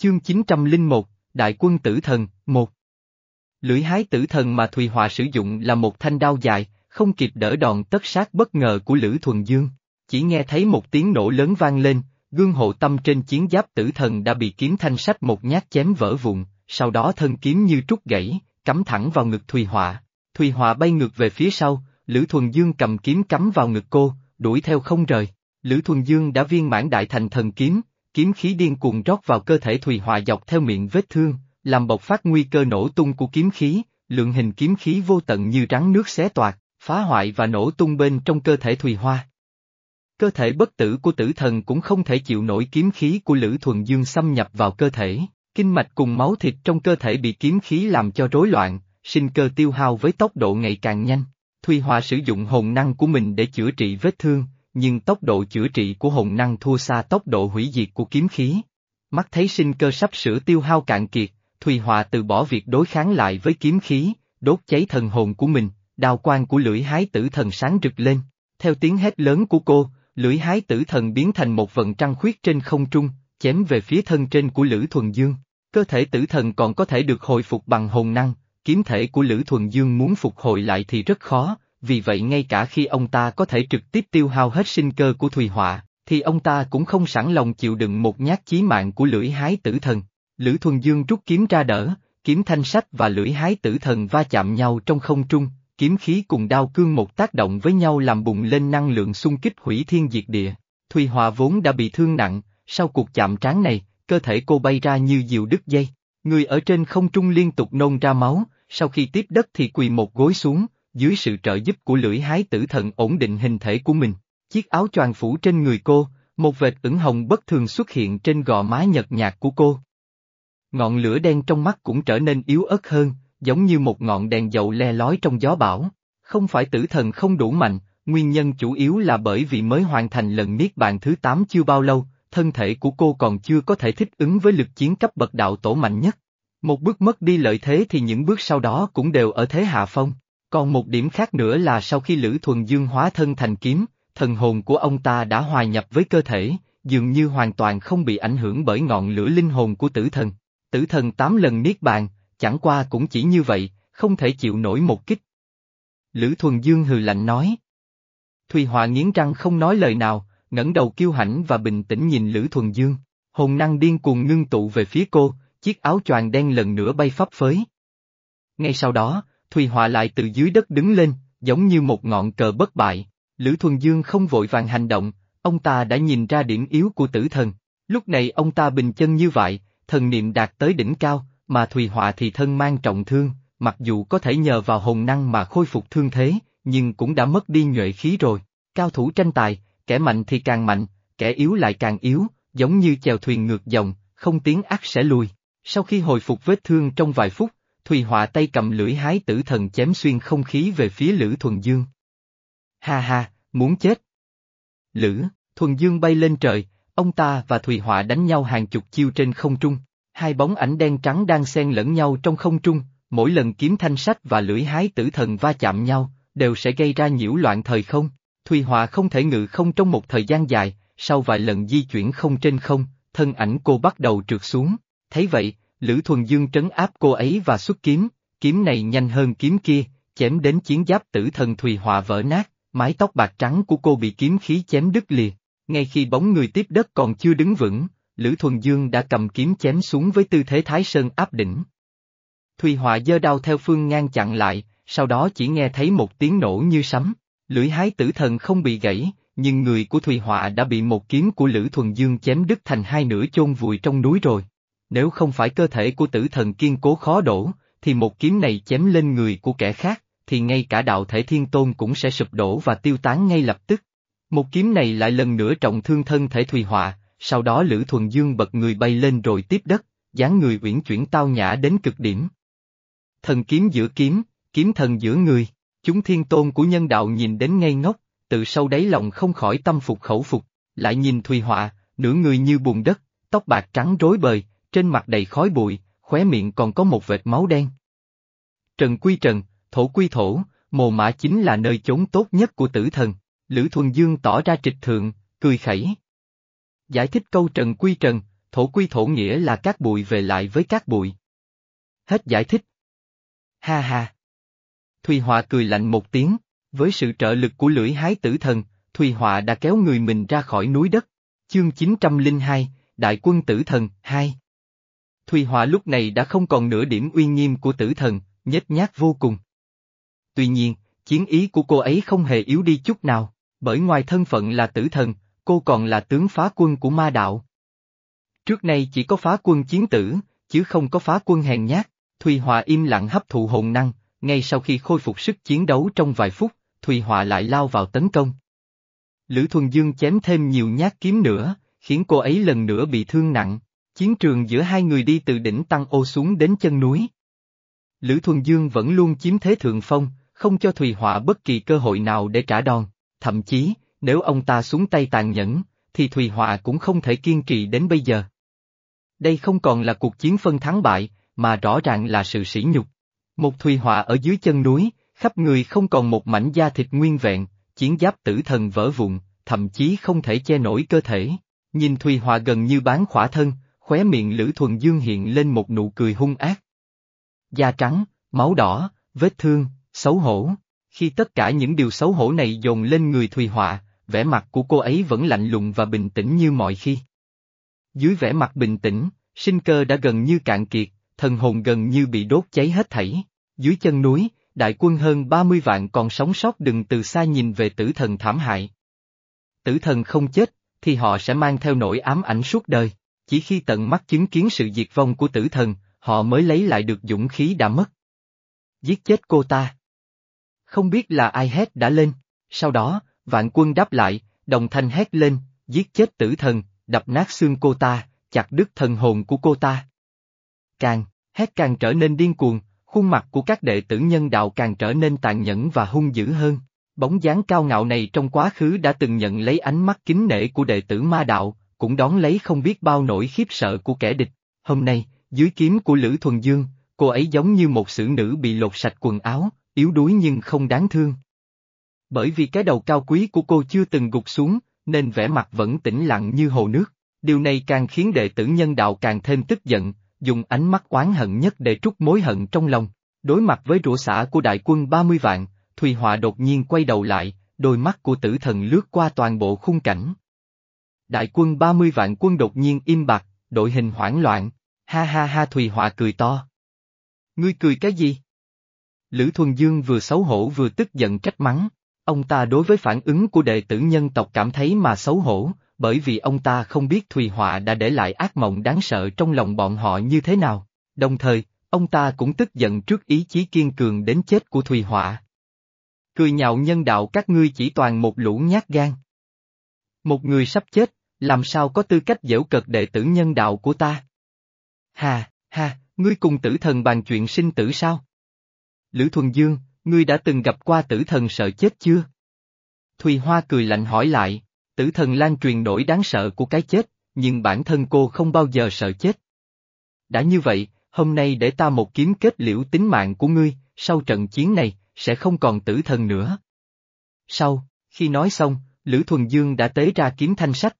Chương 901, Đại quân tử thần, 1 Lưỡi hái tử thần mà Thùy Hòa sử dụng là một thanh đao dài, không kịp đỡ đòn tất sát bất ngờ của Lữ Thuần Dương. Chỉ nghe thấy một tiếng nổ lớn vang lên, gương hộ tâm trên chiến giáp tử thần đã bị kiếm thanh sách một nhát chém vỡ vụn, sau đó thân kiếm như trút gãy, cắm thẳng vào ngực Thùy Họa. Thùy Họa bay ngược về phía sau, Lữ Thuần Dương cầm kiếm cắm vào ngực cô, đuổi theo không rời. Lữ Thuần Dương đã viên mãn đại thành thần kiếm, kiếm khí điên cuồng rót vào cơ thể Thùy Họa dọc theo miệng vết thương, làm bộc phát nguy cơ nổ tung của kiếm khí, lượng hình kiếm khí vô tận như rắn nước xé toạc, phá hoại và nổ tung bên trong cơ thể Thùy Hoa. Cơ thể bất tử của tử thần cũng không thể chịu nổi kiếm khí của Lữ Thuần Dương xâm nhập vào cơ thể, kinh mạch cùng máu thịt trong cơ thể bị kiếm khí làm cho rối loạn, sinh cơ tiêu hao với tốc độ ngày càng nhanh. Thùy Hoa sử dụng hồn năng của mình để chữa trị vết thương, nhưng tốc độ chữa trị của hồn năng thua xa tốc độ hủy diệt của kiếm khí. Mắt thấy sinh cơ sắp sửa tiêu hao cạn kiệt, Thùy Họa từ bỏ việc đối kháng lại với kiếm khí, đốt cháy thần hồn của mình, đào quang của lưỡi hái tử thần sáng rực lên. Theo tiếng hét lớn của cô, lưỡi hái tử thần biến thành một vận trăng khuyết trên không trung, chém về phía thân trên của Lữ Thuần Dương. Cơ thể tử thần còn có thể được hồi phục bằng hồn năng, kiếm thể của Lữ Thuần Dương muốn phục hồi lại thì rất khó, vì vậy ngay cả khi ông ta có thể trực tiếp tiêu hao hết sinh cơ của Thùy Họa, thì ông ta cũng không sẵn lòng chịu đựng một nhát chí mạng của lưỡi hái tử thần. Lữ Thuần Dương rút kiếm ra đỡ, kiếm thanh sách và lưỡi hái tử thần va chạm nhau trong không trung, kiếm khí cùng đao cương một tác động với nhau làm bùng lên năng lượng xung kích hủy thiên diệt địa. Thùy Hòa vốn đã bị thương nặng, sau cuộc chạm trán này, cơ thể cô bay ra như diều đứt dây. Người ở trên không trung liên tục nôn ra máu, sau khi tiếp đất thì quỳ một gối xuống, dưới sự trợ giúp của lưỡi hái tử thần ổn định hình thể của mình. Chiếc áo choàng phủ trên người cô, một vệt ửng hồng bất thường xuất hiện trên gò má nhợt nhạt của cô. Ngọn lửa đen trong mắt cũng trở nên yếu ớt hơn, giống như một ngọn đèn dầu le lói trong gió bão. Không phải tử thần không đủ mạnh, nguyên nhân chủ yếu là bởi vì mới hoàn thành lần niết bàn thứ 8 chưa bao lâu, thân thể của cô còn chưa có thể thích ứng với lực chiến cấp bậc đạo tổ mạnh nhất. Một bước mất đi lợi thế thì những bước sau đó cũng đều ở thế hạ phong. Còn một điểm khác nữa là sau khi Lữ Thuần Dương hóa thân thành kiếm, thần hồn của ông ta đã hòa nhập với cơ thể, dường như hoàn toàn không bị ảnh hưởng bởi ngọn lửa linh hồn của tử thần. Tử thần tám lần niết bàn, chẳng qua cũng chỉ như vậy, không thể chịu nổi một kích. Lữ Thuần Dương hừ lạnh nói. Thùy Họa nghiến răng không nói lời nào, ngẩng đầu kiêu hãnh và bình tĩnh nhìn Lữ Thuần Dương. Hồn năng điên cuồng ngưng tụ về phía cô, chiếc áo choàng đen lần nữa bay phấp phới. Ngay sau đó, Thùy Họa lại từ dưới đất đứng lên, giống như một ngọn cờ bất bại. Lữ Thuần Dương không vội vàng hành động, ông ta đã nhìn ra điểm yếu của tử thần. Lúc này ông ta bình chân như vậy, thần niệm đạt tới đỉnh cao, mà Thùy Họa thì thân mang trọng thương, mặc dù có thể nhờ vào hồn năng mà khôi phục thương thế, nhưng cũng đã mất đi nhuệ khí rồi. Cao thủ tranh tài, kẻ mạnh thì càng mạnh, kẻ yếu lại càng yếu, giống như chèo thuyền ngược dòng, không tiến ác sẽ lùi. Sau khi hồi phục vết thương trong vài phút, Thùy Họa tay cầm lưỡi hái tử thần chém xuyên không khí về phía Lữ Thuần Dương. Ha ha, muốn chết. Lữ, Thuần Dương bay lên trời, ông ta và Thùy Họa đánh nhau hàng chục chiêu trên không trung. Hai bóng ảnh đen trắng đang xen lẫn nhau trong không trung, mỗi lần kiếm thanh sách và lưỡi hái tử thần va chạm nhau, đều sẽ gây ra nhiễu loạn thời không. Thùy Họa không thể ngự không trong một thời gian dài, sau vài lần di chuyển không trên không, thân ảnh cô bắt đầu trượt xuống. Thấy vậy, Lữ Thuần Dương trấn áp cô ấy và xuất kiếm, kiếm này nhanh hơn kiếm kia, chém đến chiến giáp tử thần Thùy Họa vỡ nát, mái tóc bạc trắng của cô bị kiếm khí chém đứt lìa. Ngay khi bóng người tiếp đất còn chưa đứng vững, Lữ Thuần Dương đã cầm kiếm chém xuống với tư thế Thái Sơn áp đỉnh. Thùy Họa giơ đao theo phương ngang chặn lại, sau đó chỉ nghe thấy một tiếng nổ như sấm. Lưỡi hái tử thần không bị gãy, nhưng người của Thùy Họa đã bị một kiếm của Lữ Thuần Dương chém đứt thành hai nửa chôn vùi trong núi rồi. Nếu không phải cơ thể của tử thần kiên cố khó đổ, thì một kiếm này chém lên người của kẻ khác, thì ngay cả đạo thể thiên tôn cũng sẽ sụp đổ và tiêu tán ngay lập tức. Một kiếm này lại lần nữa trọng thương thân thể Thùy Họa, sau đó Lữ Thuần Dương bật người bay lên rồi tiếp đất, dáng người uyển chuyển tao nhã đến cực điểm. Thần kiếm giữa kiếm, kiếm thần giữa người, chúng thiên tôn của nhân đạo nhìn đến ngây ngốc, từ sâu đáy lòng không khỏi tâm phục khẩu phục, lại nhìn Thùy Họa, nửa người như bùn đất, tóc bạc trắng rối bời, trên mặt đầy khói bụi, khóe miệng còn có một vệt máu đen. Trần quy trần, thổ quy thổ, mồ mã chính là nơi chốn tốt nhất của tử thần, Lữ Thuần Dương tỏ ra trịch thượng, cười khẩy. Giải thích câu trần quy trần, thổ quy thổ nghĩa là các bụi về lại với các bụi. Hết giải thích. Ha ha. Thùy Họa cười lạnh một tiếng, với sự trợ lực của lưỡi hái tử thần, Thùy Họa đã kéo người mình ra khỏi núi đất. Chương 902, Đại quân tử thần, 2 Thùy Họa lúc này đã không còn nửa điểm uy nghiêm của tử thần, nhếch nhác vô cùng. Tuy nhiên, chiến ý của cô ấy không hề yếu đi chút nào, bởi ngoài thân phận là tử thần, cô còn là tướng phá quân của ma đạo. Trước nay chỉ có phá quân chiến tử, chứ không có phá quân hèn nhát, Thùy Họa im lặng hấp thụ hồn năng, ngay sau khi khôi phục sức chiến đấu trong vài phút, Thùy Họa lại lao vào tấn công. Lữ Thuần Dương chém thêm nhiều nhát kiếm nữa, khiến cô ấy lần nữa bị thương nặng. Chiến trường giữa hai người đi từ đỉnh Tăng Ô xuống đến chân núi. Lữ Thuần Dương vẫn luôn chiếm thế thượng phong, không cho Thùy Họa bất kỳ cơ hội nào để trả đòn, thậm chí, nếu ông ta xuống tay tàn nhẫn, thì Thùy Họa cũng không thể kiên trì đến bây giờ. Đây không còn là cuộc chiến phân thắng bại, mà rõ ràng là sự sỉ nhục. Một Thùy Họa ở dưới chân núi, khắp người không còn một mảnh da thịt nguyên vẹn, chiến giáp tử thần vỡ vụn, thậm chí không thể che nổi cơ thể. Nhìn Thùy Họa gần như bán khỏa thân, khóe miệng Lữ Thuần Dương hiện lên một nụ cười hung ác. Da trắng, máu đỏ, vết thương, xấu hổ. Khi tất cả những điều xấu hổ này dồn lên người Thùy Họa, vẻ mặt của cô ấy vẫn lạnh lùng và bình tĩnh như mọi khi. Dưới vẻ mặt bình tĩnh, sinh cơ đã gần như cạn kiệt, thần hồn gần như bị đốt cháy hết thảy. Dưới chân núi, đại quân hơn 30 vạn còn sống sót đừng từ xa nhìn về tử thần thảm hại. Tử thần không chết, thì họ sẽ mang theo nỗi ám ảnh suốt đời. Chỉ khi tận mắt chứng kiến sự diệt vong của tử thần, họ mới lấy lại được dũng khí đã mất. Giết chết cô ta. Không biết là ai hét đã lên, sau đó, vạn quân đáp lại, đồng thanh hét lên, giết chết tử thần, đập nát xương cô ta, chặt đứt thần hồn của cô ta. Càng, hét càng trở nên điên cuồng, khuôn mặt của các đệ tử nhân đạo càng trở nên tàn nhẫn và hung dữ hơn. Bóng dáng cao ngạo này trong quá khứ đã từng nhận lấy ánh mắt kính nể của đệ tử ma đạo, cũng đón lấy không biết bao nỗi khiếp sợ của kẻ địch. Hôm nay, dưới kiếm của Lữ Thuần Dương, cô ấy giống như một xử nữ bị lột sạch quần áo, yếu đuối nhưng không đáng thương. Bởi vì cái đầu cao quý của cô chưa từng gục xuống, nên vẻ mặt vẫn tĩnh lặng như hồ nước. Điều này càng khiến đệ tử nhân đạo càng thêm tức giận, dùng ánh mắt oán hận nhất để trút mối hận trong lòng. Đối mặt với rủa xả của đại quân 30 vạn, Thùy Họa đột nhiên quay đầu lại, đôi mắt của tử thần lướt qua toàn bộ khung cảnh. Đại quân 30 vạn quân đột nhiên im bặt, đội hình hoảng loạn, ha ha ha Thùy Họa cười to. Ngươi cười cái gì? Lữ Thuần Dương vừa xấu hổ vừa tức giận trách mắng, ông ta đối với phản ứng của đệ tử nhân tộc cảm thấy mà xấu hổ, bởi vì ông ta không biết Thùy Họa đã để lại ác mộng đáng sợ trong lòng bọn họ như thế nào, đồng thời, ông ta cũng tức giận trước ý chí kiên cường đến chết của Thùy Họa. Cười nhạo nhân đạo các ngươi chỉ toàn một lũ nhát gan. Một người sắp chết, làm sao có tư cách dễu cợt đệ tử nhân đạo của ta? Hà, hà, ngươi cùng tử thần bàn chuyện sinh tử sao? Lữ Thuần Dương, ngươi đã từng gặp qua tử thần sợ chết chưa? Thùy Hoa cười lạnh hỏi lại, tử thần lan truyền nỗi đáng sợ của cái chết, nhưng bản thân cô không bao giờ sợ chết. Đã như vậy, hôm nay để ta một kiếm kết liễu tính mạng của ngươi, sau trận chiến này, sẽ không còn tử thần nữa. Sau, khi nói xong, Lữ Thuần Dương đã tế ra kiếm thanh sách.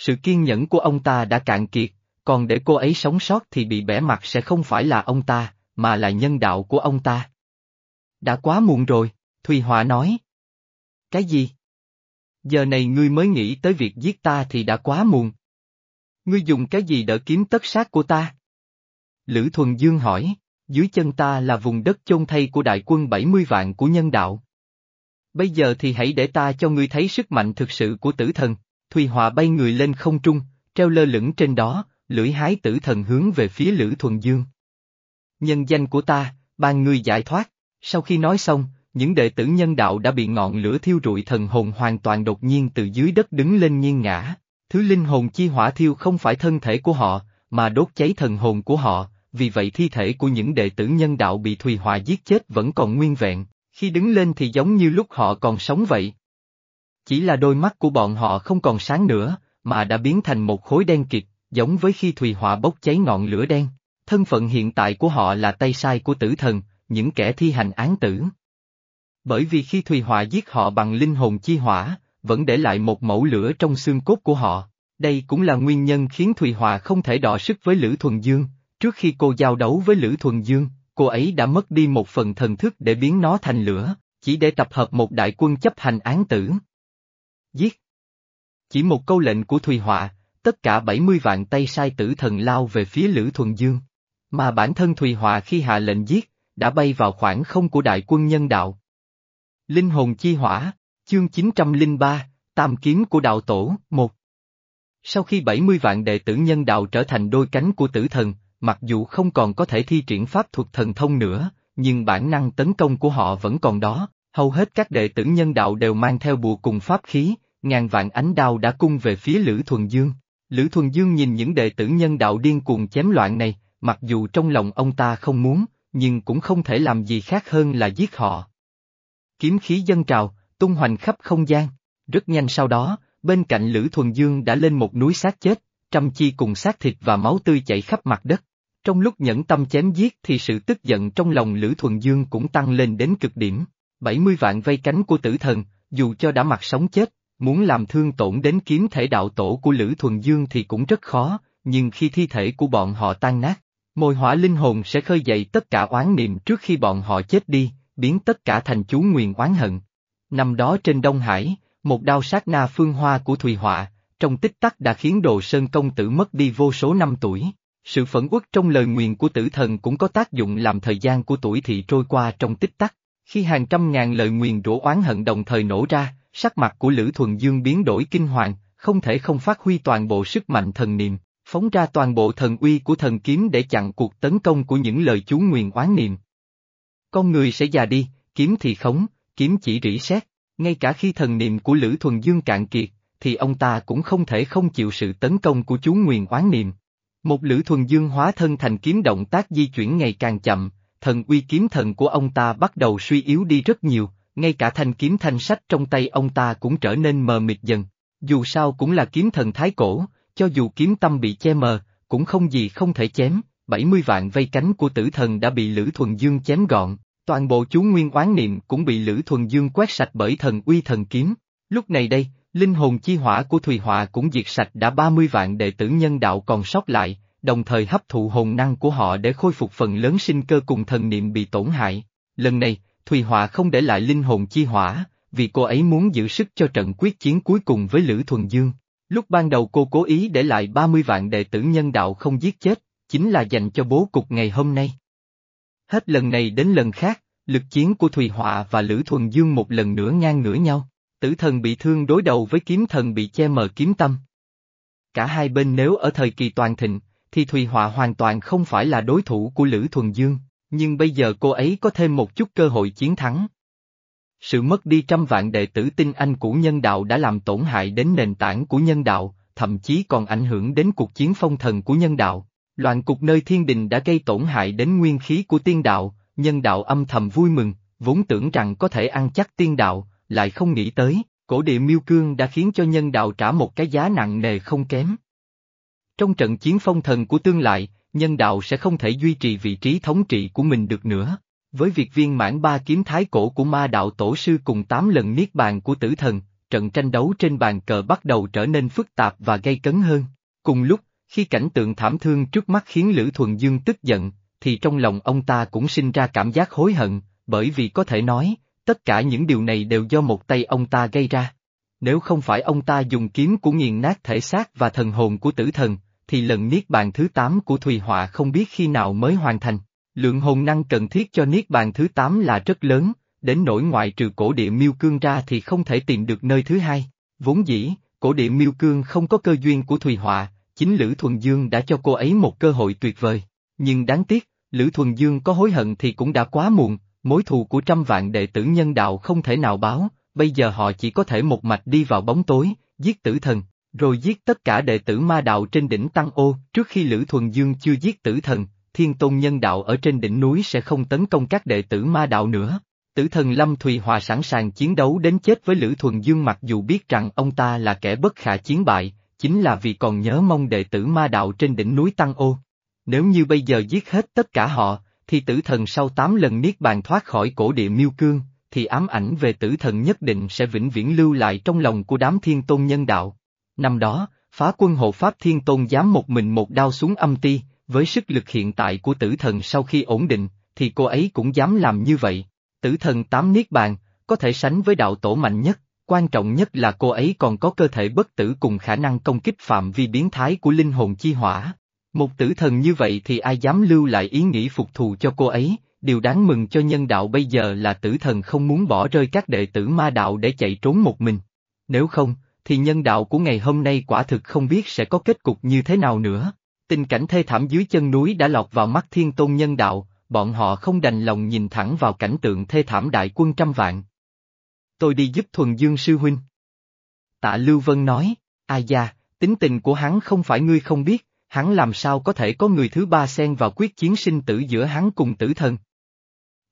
Sự kiên nhẫn của ông ta đã cạn kiệt, còn để cô ấy sống sót thì bị bẻ mặt sẽ không phải là ông ta, mà là nhân đạo của ông ta. Đã quá muộn rồi, Thùy Họa nói. Cái gì? Giờ này ngươi mới nghĩ tới việc giết ta thì đã quá muộn. Ngươi dùng cái gì đỡ kiếm tất sát của ta? Lữ Thuần Dương hỏi, dưới chân ta là vùng đất chôn thay của đại quân 70 vạn của nhân đạo. Bây giờ thì hãy để ta cho ngươi thấy sức mạnh thực sự của tử thần, Thùy Họa bay người lên không trung, treo lơ lửng trên đó, lưỡi hái tử thần hướng về phía Lữ Thuần Dương. Nhân danh của ta, ban ngươi giải thoát, sau khi nói xong, những đệ tử nhân đạo đã bị ngọn lửa thiêu rụi thần hồn hoàn toàn đột nhiên từ dưới đất đứng lên nghiêng ngã. Thứ linh hồn chi hỏa thiêu không phải thân thể của họ, mà đốt cháy thần hồn của họ, vì vậy thi thể của những đệ tử nhân đạo bị Thùy Họa giết chết vẫn còn nguyên vẹn, khi đứng lên thì giống như lúc họ còn sống vậy. Chỉ là đôi mắt của bọn họ không còn sáng nữa, mà đã biến thành một khối đen kịt, giống với khi Thùy Họa bốc cháy ngọn lửa đen. Thân phận hiện tại của họ là tay sai của tử thần, những kẻ thi hành án tử. Bởi vì khi Thùy Họa giết họ bằng linh hồn chi hỏa, vẫn để lại một mẫu lửa trong xương cốt của họ. Đây cũng là nguyên nhân khiến Thùy Họa không thể đọ sức với Lữ Thuần Dương, trước khi cô giao đấu với Lữ Thuần Dương, cô ấy đã mất đi một phần thần thức để biến nó thành lửa, chỉ để tập hợp một đại quân chấp hành án tử. Giết! Chỉ một câu lệnh của Thùy Họa, tất cả 70 vạn tay sai tử thần lao về phía Lữ Thuần Dương. Mà bản thân Thùy Họa khi hạ lệnh giết, đã bay vào khoảng không của đại quân nhân đạo. Linh hồn chi hỏa, chương 903, Tam kiếm của đạo tổ, 1 Sau khi 70 vạn đệ tử nhân đạo trở thành đôi cánh của tử thần, mặc dù không còn có thể thi triển pháp thuật thần thông nữa, nhưng bản năng tấn công của họ vẫn còn đó, hầu hết các đệ tử nhân đạo đều mang theo bùa cùng pháp khí, ngàn vạn ánh đao đã cung về phía Lữ Thuần Dương. Lữ Thuần Dương nhìn những đệ tử nhân đạo điên cuồng chém loạn này, mặc dù trong lòng ông ta không muốn, nhưng cũng không thể làm gì khác hơn là giết họ. Kiếm khí dân trào, tung hoành khắp không gian. Rất nhanh sau đó, bên cạnh Lữ Thuần Dương đã lên một núi xác chết, trăm chi cùng xác thịt và máu tươi chảy khắp mặt đất. Trong lúc nhẫn tâm chém giết thì sự tức giận trong lòng Lữ Thuần Dương cũng tăng lên đến cực điểm. 70 vạn vây cánh của tử thần, dù cho đã mặt sống chết, muốn làm thương tổn đến kiếm thể đạo tổ của Lữ Thuần Dương thì cũng rất khó, nhưng khi thi thể của bọn họ tan nát, mồi hỏa linh hồn sẽ khơi dậy tất cả oán niệm trước khi bọn họ chết đi, biến tất cả thành chú nguyền oán hận. Năm đó trên Đông Hải, một đao sát na phương hoa của Thùy Họa, trong tích tắc đã khiến Đồ Sơn Công Tử mất đi vô số năm tuổi. Sự phẫn uất trong lời nguyền của tử thần cũng có tác dụng làm thời gian của tuổi thị trôi qua trong tích tắc. Khi hàng trăm ngàn lời nguyền rủa oán hận đồng thời nổ ra, sắc mặt của Lữ Thuần Dương biến đổi kinh hoàng, không thể không phát huy toàn bộ sức mạnh thần niệm, phóng ra toàn bộ thần uy của thần kiếm để chặn cuộc tấn công của những lời chú nguyền oán niệm. Con người sẽ già đi, kiếm thì khống, kiếm chỉ rỉ sét, ngay cả khi thần niệm của Lữ Thuần Dương cạn kiệt, thì ông ta cũng không thể không chịu sự tấn công của chú nguyền oán niệm. Một Lữ Thuần Dương hóa thân thành kiếm động tác di chuyển ngày càng chậm, thần uy kiếm thần của ông ta bắt đầu suy yếu đi rất nhiều, ngay cả thanh kiếm thanh sách trong tay ông ta cũng trở nên mờ mịt dần. Dù sao cũng là kiếm thần thái cổ, cho dù kiếm tâm bị che mờ, cũng không gì không thể chém, 70 vạn vây cánh của tử thần đã bị Lữ Thuần Dương chém gọn, toàn bộ chú nguyên oán niệm cũng bị Lữ Thuần Dương quét sạch bởi thần uy thần kiếm. Lúc này đây, linh hồn chi hỏa của Thùy Họa cũng diệt sạch đã 30 vạn đệ tử nhân đạo còn sót lại, đồng thời hấp thụ hồn năng của họ để khôi phục phần lớn sinh cơ cùng thần niệm bị tổn hại. Lần này, Thùy Họa không để lại linh hồn chi hỏa, vì cô ấy muốn giữ sức cho trận quyết chiến cuối cùng với Lữ Thuần Dương. Lúc ban đầu cô cố ý để lại 30 vạn đệ tử nhân đạo không giết chết, chính là dành cho bố cục ngày hôm nay. Hết lần này đến lần khác, lực chiến của Thùy Họa và Lữ Thuần Dương một lần nữa ngang ngửa nhau, tử thần bị thương đối đầu với kiếm thần bị che mờ kiếm tâm. Cả hai bên nếu ở thời kỳ toàn thịnh, thì Thùy Họa hoàn toàn không phải là đối thủ của Lữ Thuần Dương, nhưng bây giờ cô ấy có thêm một chút cơ hội chiến thắng. Sự mất đi trăm vạn đệ tử tinh anh của nhân đạo đã làm tổn hại đến nền tảng của nhân đạo, thậm chí còn ảnh hưởng đến cuộc chiến phong thần của nhân đạo. Loạn cục nơi thiên đình đã gây tổn hại đến nguyên khí của tiên đạo, nhân đạo âm thầm vui mừng, vốn tưởng rằng có thể ăn chắc tiên đạo, lại không nghĩ tới, cổ địa miêu cương đã khiến cho nhân đạo trả một cái giá nặng nề không kém. Trong trận chiến phong thần của tương lại, nhân đạo sẽ không thể duy trì vị trí thống trị của mình được nữa. Với việc viên mãn ba kiếm thái cổ của ma đạo tổ sư cùng tám lần niết bàn của tử thần, trận tranh đấu trên bàn cờ bắt đầu trở nên phức tạp và gây cấn hơn. Cùng lúc, khi cảnh tượng thảm thương trước mắt khiến Lữ Thuần Dương tức giận, thì trong lòng ông ta cũng sinh ra cảm giác hối hận, bởi vì có thể nói, tất cả những điều này đều do một tay ông ta gây ra. Nếu không phải ông ta dùng kiếm của nghiền nát thể xác và thần hồn của tử thần, thì lần niết bàn thứ 8 của Thùy Họa không biết khi nào mới hoàn thành. Lượng hồn năng cần thiết cho niết bàn thứ 8 là rất lớn, đến nỗi ngoại trừ cổ địa miêu cương ra thì không thể tìm được nơi thứ hai. Vốn dĩ, cổ địa miêu cương không có cơ duyên của Thùy Họa, chính Lữ Thuần Dương đã cho cô ấy một cơ hội tuyệt vời. Nhưng đáng tiếc, Lữ Thuần Dương có hối hận thì cũng đã quá muộn, mối thù của trăm vạn đệ tử nhân đạo không thể nào báo, bây giờ họ chỉ có thể một mạch đi vào bóng tối, giết tử thần, rồi giết tất cả đệ tử ma đạo trên đỉnh Tăng Ô, trước khi Lữ Thuần Dương chưa giết tử thần, thiên tôn nhân đạo ở trên đỉnh núi sẽ không tấn công các đệ tử ma đạo nữa. Tử thần Lâm Thùy Hòa sẵn sàng chiến đấu đến chết với Lữ Thuần Dương mặc dù biết rằng ông ta là kẻ bất khả chiến bại, chính là vì còn nhớ mong đệ tử ma đạo trên đỉnh núi Tăng Ô. Nếu như bây giờ giết hết tất cả họ, thì tử thần sau 8 lần niết bàn thoát khỏi cổ địa miêu cương, thì ám ảnh về tử thần nhất định sẽ vĩnh viễn lưu lại trong lòng của đám thiên tôn nhân đạo. Năm đó, phá quân hộ Pháp Thiên Tôn dám một mình một đao xuống âm ti, với sức lực hiện tại của tử thần sau khi ổn định, thì cô ấy cũng dám làm như vậy. Tử thần tám niết bàn, có thể sánh với đạo tổ mạnh nhất, quan trọng nhất là cô ấy còn có cơ thể bất tử cùng khả năng công kích phạm vi biến thái của linh hồn chi hỏa. Một tử thần như vậy thì ai dám lưu lại ý nghĩ phục thù cho cô ấy, điều đáng mừng cho nhân đạo bây giờ là tử thần không muốn bỏ rơi các đệ tử ma đạo để chạy trốn một mình. Nếu không, thì nhân đạo của ngày hôm nay quả thực không biết sẽ có kết cục như thế nào nữa. Tình cảnh thê thảm dưới chân núi đã lọt vào mắt thiên tôn nhân đạo, bọn họ không đành lòng nhìn thẳng vào cảnh tượng thê thảm đại quân trăm vạn. Tôi đi giúp thuần dương sư huynh. Tạ Lưu Vân nói, ai da, tính tình của hắn không phải ngươi không biết, hắn làm sao có thể có người thứ ba xen vào quyết chiến sinh tử giữa hắn cùng tử thần.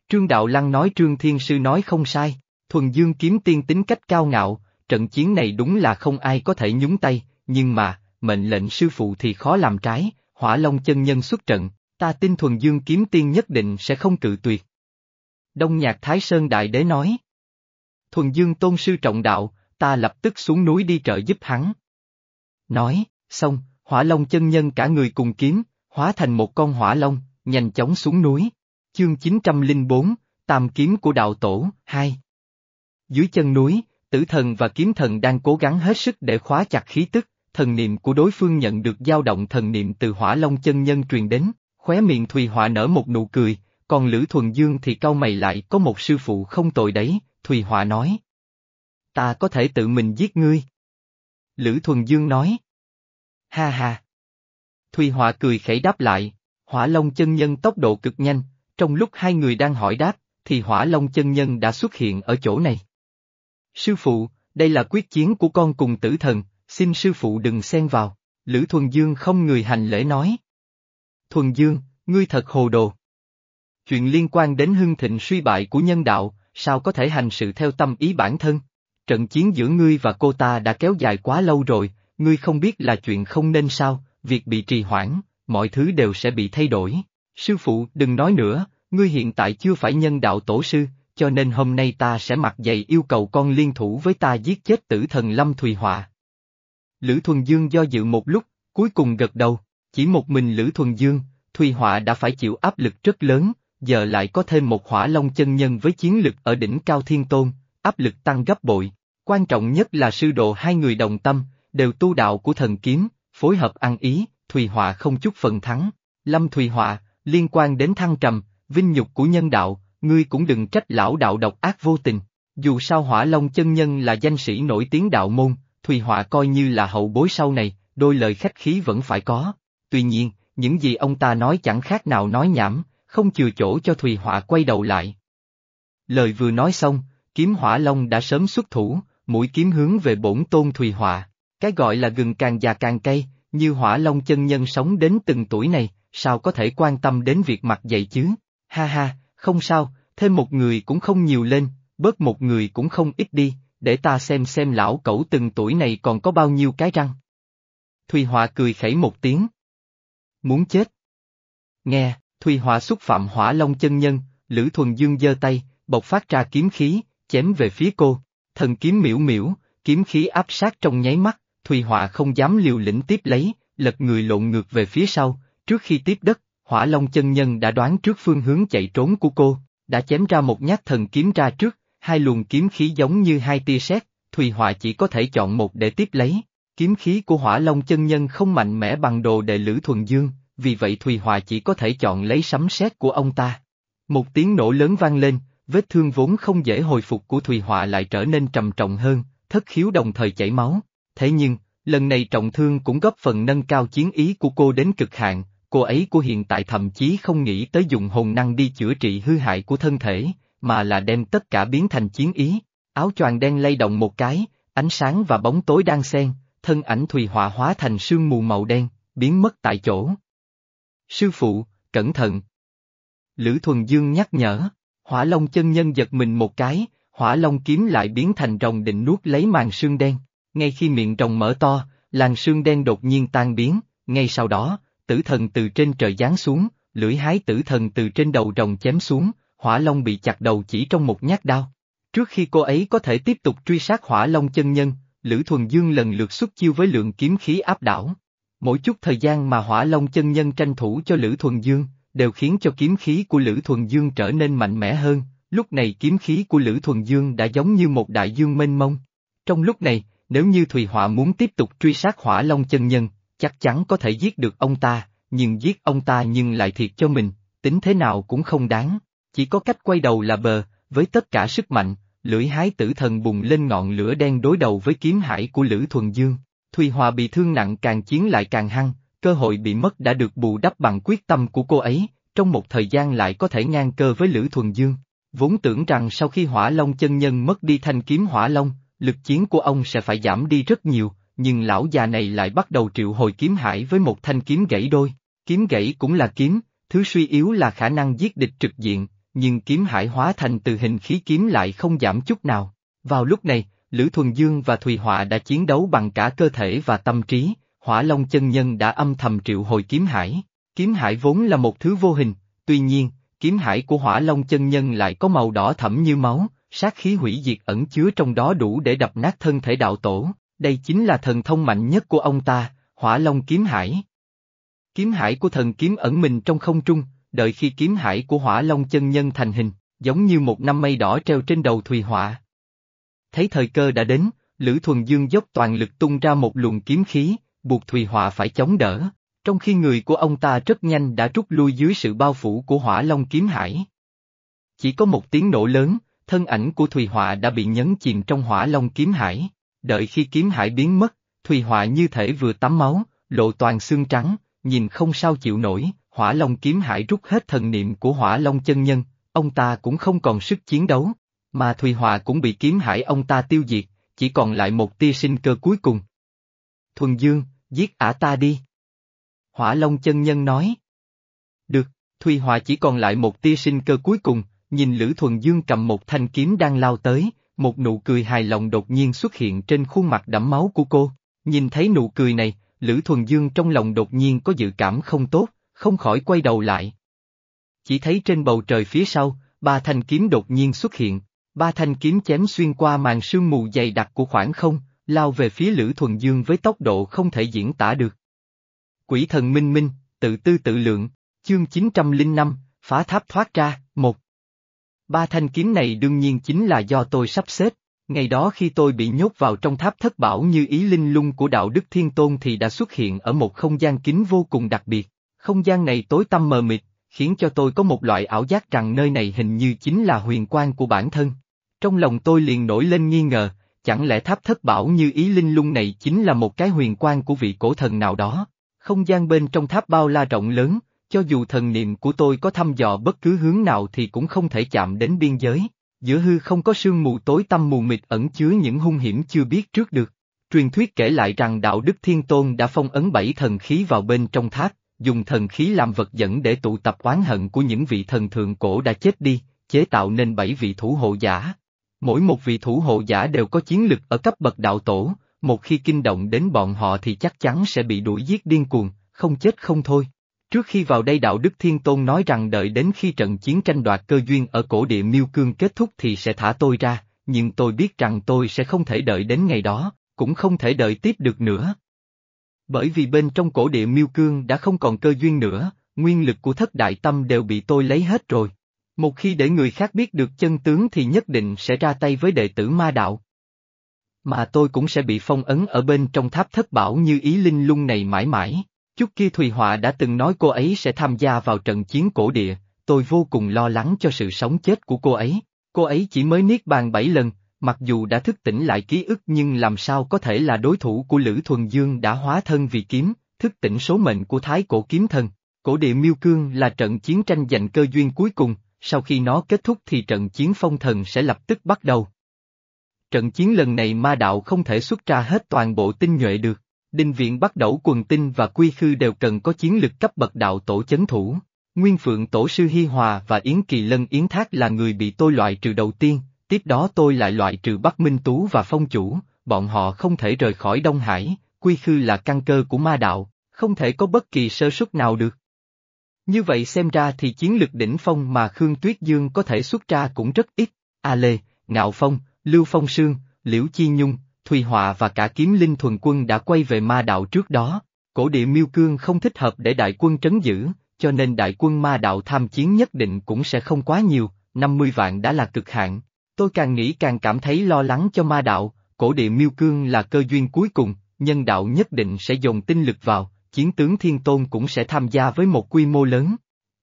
Trương Đạo Lăng nói Trương Thiên Sư nói không sai, thuần dương kiếm tiên tính cách cao ngạo, trận chiến này đúng là không ai có thể nhúng tay, nhưng mà, mệnh lệnh sư phụ thì khó làm trái, hỏa long chân nhân xuất trận, ta tin thuần dương kiếm tiên nhất định sẽ không cự tuyệt. Đông nhạc Thái Sơn Đại Đế nói. Thuần dương tôn sư trọng đạo, ta lập tức xuống núi đi trợ giúp hắn. Nói, xong, hỏa long chân nhân cả người cùng kiếm, hóa thành một con hỏa long, nhanh chóng xuống núi. Chương 904, Tam kiếm của đạo tổ, 2 Dưới chân núi, tử thần và kiếm thần đang cố gắng hết sức để khóa chặt khí tức, thần niệm của đối phương nhận được dao động thần niệm từ hỏa long chân nhân truyền đến, khóe miệng Thùy Họa nở một nụ cười, còn Lữ Thuần Dương thì cau mày lại có một sư phụ không tội đấy, Thùy Họa nói. Ta có thể tự mình giết ngươi. Lữ Thuần Dương nói. Ha ha. Thùy Họa cười khẩy đáp lại, hỏa long chân nhân tốc độ cực nhanh, trong lúc hai người đang hỏi đáp, thì hỏa long chân nhân đã xuất hiện ở chỗ này. Sư phụ, đây là quyết chiến của con cùng tử thần, xin sư phụ đừng xen vào, Lữ Thuần Dương không người hành lễ nói. Thuần Dương, ngươi thật hồ đồ. Chuyện liên quan đến hưng thịnh suy bại của nhân đạo, sao có thể hành sự theo tâm ý bản thân? Trận chiến giữa ngươi và cô ta đã kéo dài quá lâu rồi, ngươi không biết là chuyện không nên sao, việc bị trì hoãn, mọi thứ đều sẽ bị thay đổi. Sư phụ, đừng nói nữa, ngươi hiện tại chưa phải nhân đạo tổ sư, cho nên hôm nay ta sẽ mặc dày yêu cầu con liên thủ với ta giết chết tử thần Lâm Thùy Họa. Lữ Thuần Dương do dự một lúc, cuối cùng gật đầu, chỉ một mình Lữ Thuần Dương, Thùy Họa đã phải chịu áp lực rất lớn, giờ lại có thêm một hỏa long chân nhân với chiến lực ở đỉnh cao thiên tôn, áp lực tăng gấp bội. Quan trọng nhất là sư độ hai người đồng tâm, đều tu đạo của thần kiếm, phối hợp ăn ý, Thùy Họa không chút phần thắng. Lâm Thùy Họa, liên quan đến thăng trầm, vinh nhục của nhân đạo, ngươi cũng đừng trách lão đạo độc ác vô tình. Dù sao hỏa long chân nhân là danh sĩ nổi tiếng đạo môn, Thùy Họa coi như là hậu bối sau này, đôi lời khách khí vẫn phải có. Tuy nhiên, những gì ông ta nói chẳng khác nào nói nhảm, không chừa chỗ cho Thùy Họa quay đầu lại. Lời vừa nói xong, kiếm hỏa long đã sớm xuất thủ, mũi kiếm hướng về bổn tôn Thùy Họa. Cái gọi là gừng càng già càng cay, như hỏa long chân nhân sống đến từng tuổi này, sao có thể quan tâm đến việc mặt dày chứ? Ha ha, không sao, thêm một người cũng không nhiều lên, bớt một người cũng không ít đi, để ta xem xem lão cẩu từng tuổi này còn có bao nhiêu cái răng. Thùy Họa cười khẩy một tiếng. Muốn chết. Nghe, Thùy Họa xúc phạm hỏa long chân nhân, Lữ Thuần Dương giơ tay, bộc phát ra kiếm khí, chém về phía cô, thần kiếm miễu miễu, kiếm khí áp sát trong nháy mắt, Thùy Họa không dám liều lĩnh tiếp lấy, lật người lộn ngược về phía sau, trước khi tiếp đất, hỏa long chân nhân đã đoán trước phương hướng chạy trốn của cô, đã chém ra một nhát thần kiếm ra trước, hai luồng kiếm khí giống như hai tia sét, Thùy Họa chỉ có thể chọn một để tiếp lấy. Kiếm khí của hỏa long chân nhân không mạnh mẽ bằng đồ đệ Lữ Thuần Dương, vì vậy Thùy Họa chỉ có thể chọn lấy sấm sét của ông ta. Một tiếng nổ lớn vang lên, vết thương vốn không dễ hồi phục của Thùy Họa lại trở nên trầm trọng hơn, thất khiếu đồng thời chảy máu. Thế nhưng, lần này trọng thương cũng góp phần nâng cao chiến ý của cô đến cực hạn, cô ấy của hiện tại thậm chí không nghĩ tới dùng hồn năng đi chữa trị hư hại của thân thể, mà là đem tất cả biến thành chiến ý. Áo choàng đen lay động một cái, ánh sáng và bóng tối đang xen, thân ảnh Thùy Họa hóa thành sương mù màu đen, biến mất tại chỗ. Sư phụ, cẩn thận. Lữ Thuần Dương nhắc nhở, hỏa long chân nhân giật mình một cái, hỏa long kiếm lại biến thành rồng định nuốt lấy màn sương đen. Ngay khi miệng rồng mở to, làn sương đen đột nhiên tan biến, ngay sau đó, tử thần từ trên trời giáng xuống, lưỡi hái tử thần từ trên đầu rồng chém xuống, hỏa long bị chặt đầu chỉ trong một nhát đao. Trước khi cô ấy có thể tiếp tục truy sát hỏa long chân nhân, Lữ Thuần Dương lần lượt xuất chiêu với lượng kiếm khí áp đảo. Mỗi chút thời gian mà hỏa long chân nhân tranh thủ cho Lữ Thuần Dương, đều khiến cho kiếm khí của Lữ Thuần Dương trở nên mạnh mẽ hơn, lúc này kiếm khí của Lữ Thuần Dương đã giống như một đại dương mênh mông. Trong lúc này, nếu như Thùy Họa muốn tiếp tục truy sát hỏa long chân nhân, chắc chắn có thể giết được ông ta, nhưng giết ông ta nhưng lại thiệt cho mình, tính thế nào cũng không đáng, chỉ có cách quay đầu là bờ, với tất cả sức mạnh, lưỡi hái tử thần bùng lên ngọn lửa đen đối đầu với kiếm hải của Lữ Thuần Dương. Thùy Hòa bị thương nặng càng chiến lại càng hăng, cơ hội bị mất đã được bù đắp bằng quyết tâm của cô ấy, trong một thời gian lại có thể ngang cơ với Lữ Thuần Dương. Vốn tưởng rằng sau khi hỏa long chân nhân mất đi thanh kiếm hỏa long, lực chiến của ông sẽ phải giảm đi rất nhiều, nhưng lão già này lại bắt đầu triệu hồi kiếm hải với một thanh kiếm gãy đôi. Kiếm gãy cũng là kiếm, thứ suy yếu là khả năng giết địch trực diện, nhưng kiếm hải hóa thành từ hình khí kiếm lại không giảm chút nào. Vào lúc này, Lữ Thuần Dương và Thùy Họa đã chiến đấu bằng cả cơ thể và tâm trí, Hỏa Long chân nhân đã âm thầm triệu hồi kiếm hải. Kiếm hải vốn là một thứ vô hình, tuy nhiên, kiếm hải của Hỏa Long chân nhân lại có màu đỏ thẫm như máu, sát khí hủy diệt ẩn chứa trong đó đủ để đập nát thân thể đạo tổ, đây chính là thần thông mạnh nhất của ông ta, Hỏa Long kiếm hải. Kiếm hải của thần kiếm ẩn mình trong không trung, đợi khi kiếm hải của hỏa long chân nhân thành hình, giống như một năm mây đỏ treo trên đầu Thùy Họa. Thấy thời cơ đã đến, Lữ Thuần Dương dốc toàn lực tung ra một luồng kiếm khí, buộc Thùy Họa phải chống đỡ, trong khi người của ông ta rất nhanh đã rút lui dưới sự bao phủ của hỏa long kiếm hải. Chỉ có một tiếng nổ lớn, thân ảnh của Thùy Họa đã bị nhấn chìm trong hỏa long kiếm hải, đợi khi kiếm hải biến mất, Thùy Họa như thể vừa tắm máu, lộ toàn xương trắng, nhìn không sao chịu nổi, hỏa long kiếm hải rút hết thần niệm của hỏa long chân nhân, ông ta cũng không còn sức chiến đấu, mà Thùy Hòa cũng bị kiếm hải ông ta tiêu diệt, chỉ còn lại một tia sinh cơ cuối cùng. Thuần Dương, giết ả ta đi. Hỏa Long chân nhân nói. Được, Thùy Hòa chỉ còn lại một tia sinh cơ cuối cùng, nhìn Lữ Thuần Dương cầm một thanh kiếm đang lao tới, một nụ cười hài lòng đột nhiên xuất hiện trên khuôn mặt đẫm máu của cô. Nhìn thấy nụ cười này, Lữ Thuần Dương trong lòng đột nhiên có dự cảm không tốt, không khỏi quay đầu lại. Chỉ thấy trên bầu trời phía sau, ba thanh kiếm đột nhiên xuất hiện, ba thanh kiếm chém xuyên qua màn sương mù dày đặc của khoảng không, lao về phía Lữ Thuần Dương với tốc độ không thể diễn tả được. Quỷ thần minh minh, tự tư tự lượng, chương 905, phá tháp thoát ra, một. Ba thanh kiếm này đương nhiên chính là do tôi sắp xếp, ngày đó khi tôi bị nhốt vào trong tháp thất bảo như ý linh lung của đạo đức thiên tôn thì đã xuất hiện ở một không gian kính vô cùng đặc biệt. Không gian này tối tăm mờ mịt, khiến cho tôi có một loại ảo giác rằng nơi này hình như chính là huyền quan của bản thân. Trong lòng tôi liền nổi lên nghi ngờ, chẳng lẽ tháp thất bảo như ý linh lung này chính là một cái huyền quan của vị cổ thần nào đó? Không gian bên trong tháp bao la rộng lớn, cho dù thần niệm của tôi có thăm dò bất cứ hướng nào thì cũng không thể chạm đến biên giới. Giữa hư không có sương mù tối tăm mù mịt ẩn chứa những hung hiểm chưa biết trước được. Truyền thuyết kể lại rằng đạo đức thiên tôn đã phong ấn bảy thần khí vào bên trong tháp, dùng thần khí làm vật dẫn để tụ tập oán hận của những vị thần thượng cổ đã chết đi, chế tạo nên bảy vị thủ hộ giả. Mỗi một vị thủ hộ giả đều có chiến lực ở cấp bậc đạo tổ, một khi kinh động đến bọn họ thì chắc chắn sẽ bị đuổi giết điên cuồng, không chết không thôi. Trước khi vào đây đạo đức thiên tôn nói rằng đợi đến khi trận chiến tranh đoạt cơ duyên ở cổ địa miêu cương kết thúc thì sẽ thả tôi ra, nhưng tôi biết rằng tôi sẽ không thể đợi đến ngày đó, cũng không thể đợi tiếp được nữa. Bởi vì bên trong cổ địa miêu cương đã không còn cơ duyên nữa, nguyên lực của thất đại tâm đều bị tôi lấy hết rồi. Một khi để người khác biết được chân tướng thì nhất định sẽ ra tay với đệ tử ma đạo. Mà tôi cũng sẽ bị phong ấn ở bên trong tháp thất bảo như ý linh lung này mãi mãi. Chút kia Thùy Họa đã từng nói cô ấy sẽ tham gia vào trận chiến cổ địa, tôi vô cùng lo lắng cho sự sống chết của cô ấy. Cô ấy chỉ mới niết bàn bảy lần, Mặc dù đã thức tỉnh lại ký ức nhưng làm sao có thể là đối thủ của Lữ Thuần Dương đã hóa thân vì kiếm, thức tỉnh số mệnh của Thái Cổ Kiếm Thần. Cổ địa Miêu Cương là trận chiến tranh giành cơ duyên cuối cùng, sau khi nó kết thúc thì trận chiến phong thần sẽ lập tức bắt đầu. Trận chiến lần này ma đạo không thể xuất ra hết toàn bộ tinh nhuệ được, đinh viện bắt đầu quần tinh và quy khư đều cần có chiến lực cấp bậc đạo tổ chấn thủ. Nguyên Phượng Tổ sư Hi Hòa và Yến Kỳ Lân Yến Thác là người bị tôi loại trừ đầu tiên, Tiếp đó tôi lại loại trừ Bắc Minh Tú và Phong Chủ, bọn họ không thể rời khỏi Đông Hải, quy khư là căn cơ của ma đạo, không thể có bất kỳ sơ suất nào được. Như vậy xem ra thì chiến lực đỉnh phong mà Khương Tuyết Dương có thể xuất ra cũng rất ít, A Lê, Ngạo Phong, Lưu Phong Sương, Liễu Chi Nhung, Thùy Họa và cả kiếm linh thuần quân đã quay về ma đạo trước đó. Cổ địa miêu cương không thích hợp để đại quân trấn giữ, cho nên đại quân ma đạo tham chiến nhất định cũng sẽ không quá nhiều, 50 vạn đã là cực hạn. Tôi càng nghĩ càng cảm thấy lo lắng cho ma đạo, cổ địa miêu cương là cơ duyên cuối cùng, nhân đạo nhất định sẽ dồn tinh lực vào, chiến tướng thiên tôn cũng sẽ tham gia với một quy mô lớn.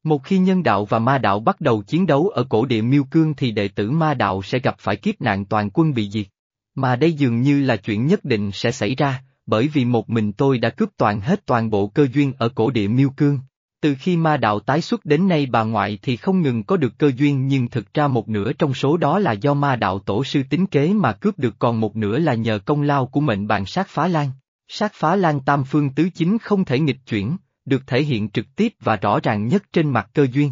Một khi nhân đạo và ma đạo bắt đầu chiến đấu ở cổ địa miêu cương thì đệ tử ma đạo sẽ gặp phải kiếp nạn toàn quân bị diệt. Mà đây dường như là chuyện nhất định sẽ xảy ra, bởi vì một mình tôi đã cướp toàn hết toàn bộ cơ duyên ở cổ địa miêu cương. Từ khi ma đạo tái xuất đến nay bà ngoại thì không ngừng có được cơ duyên nhưng thực ra một nửa trong số đó là do ma đạo tổ sư tính kế mà cướp được còn một nửa là nhờ công lao của mệnh bàn sát phá lan. Sát phá lan tam phương tứ chính không thể nghịch chuyển, được thể hiện trực tiếp và rõ ràng nhất trên mặt cơ duyên.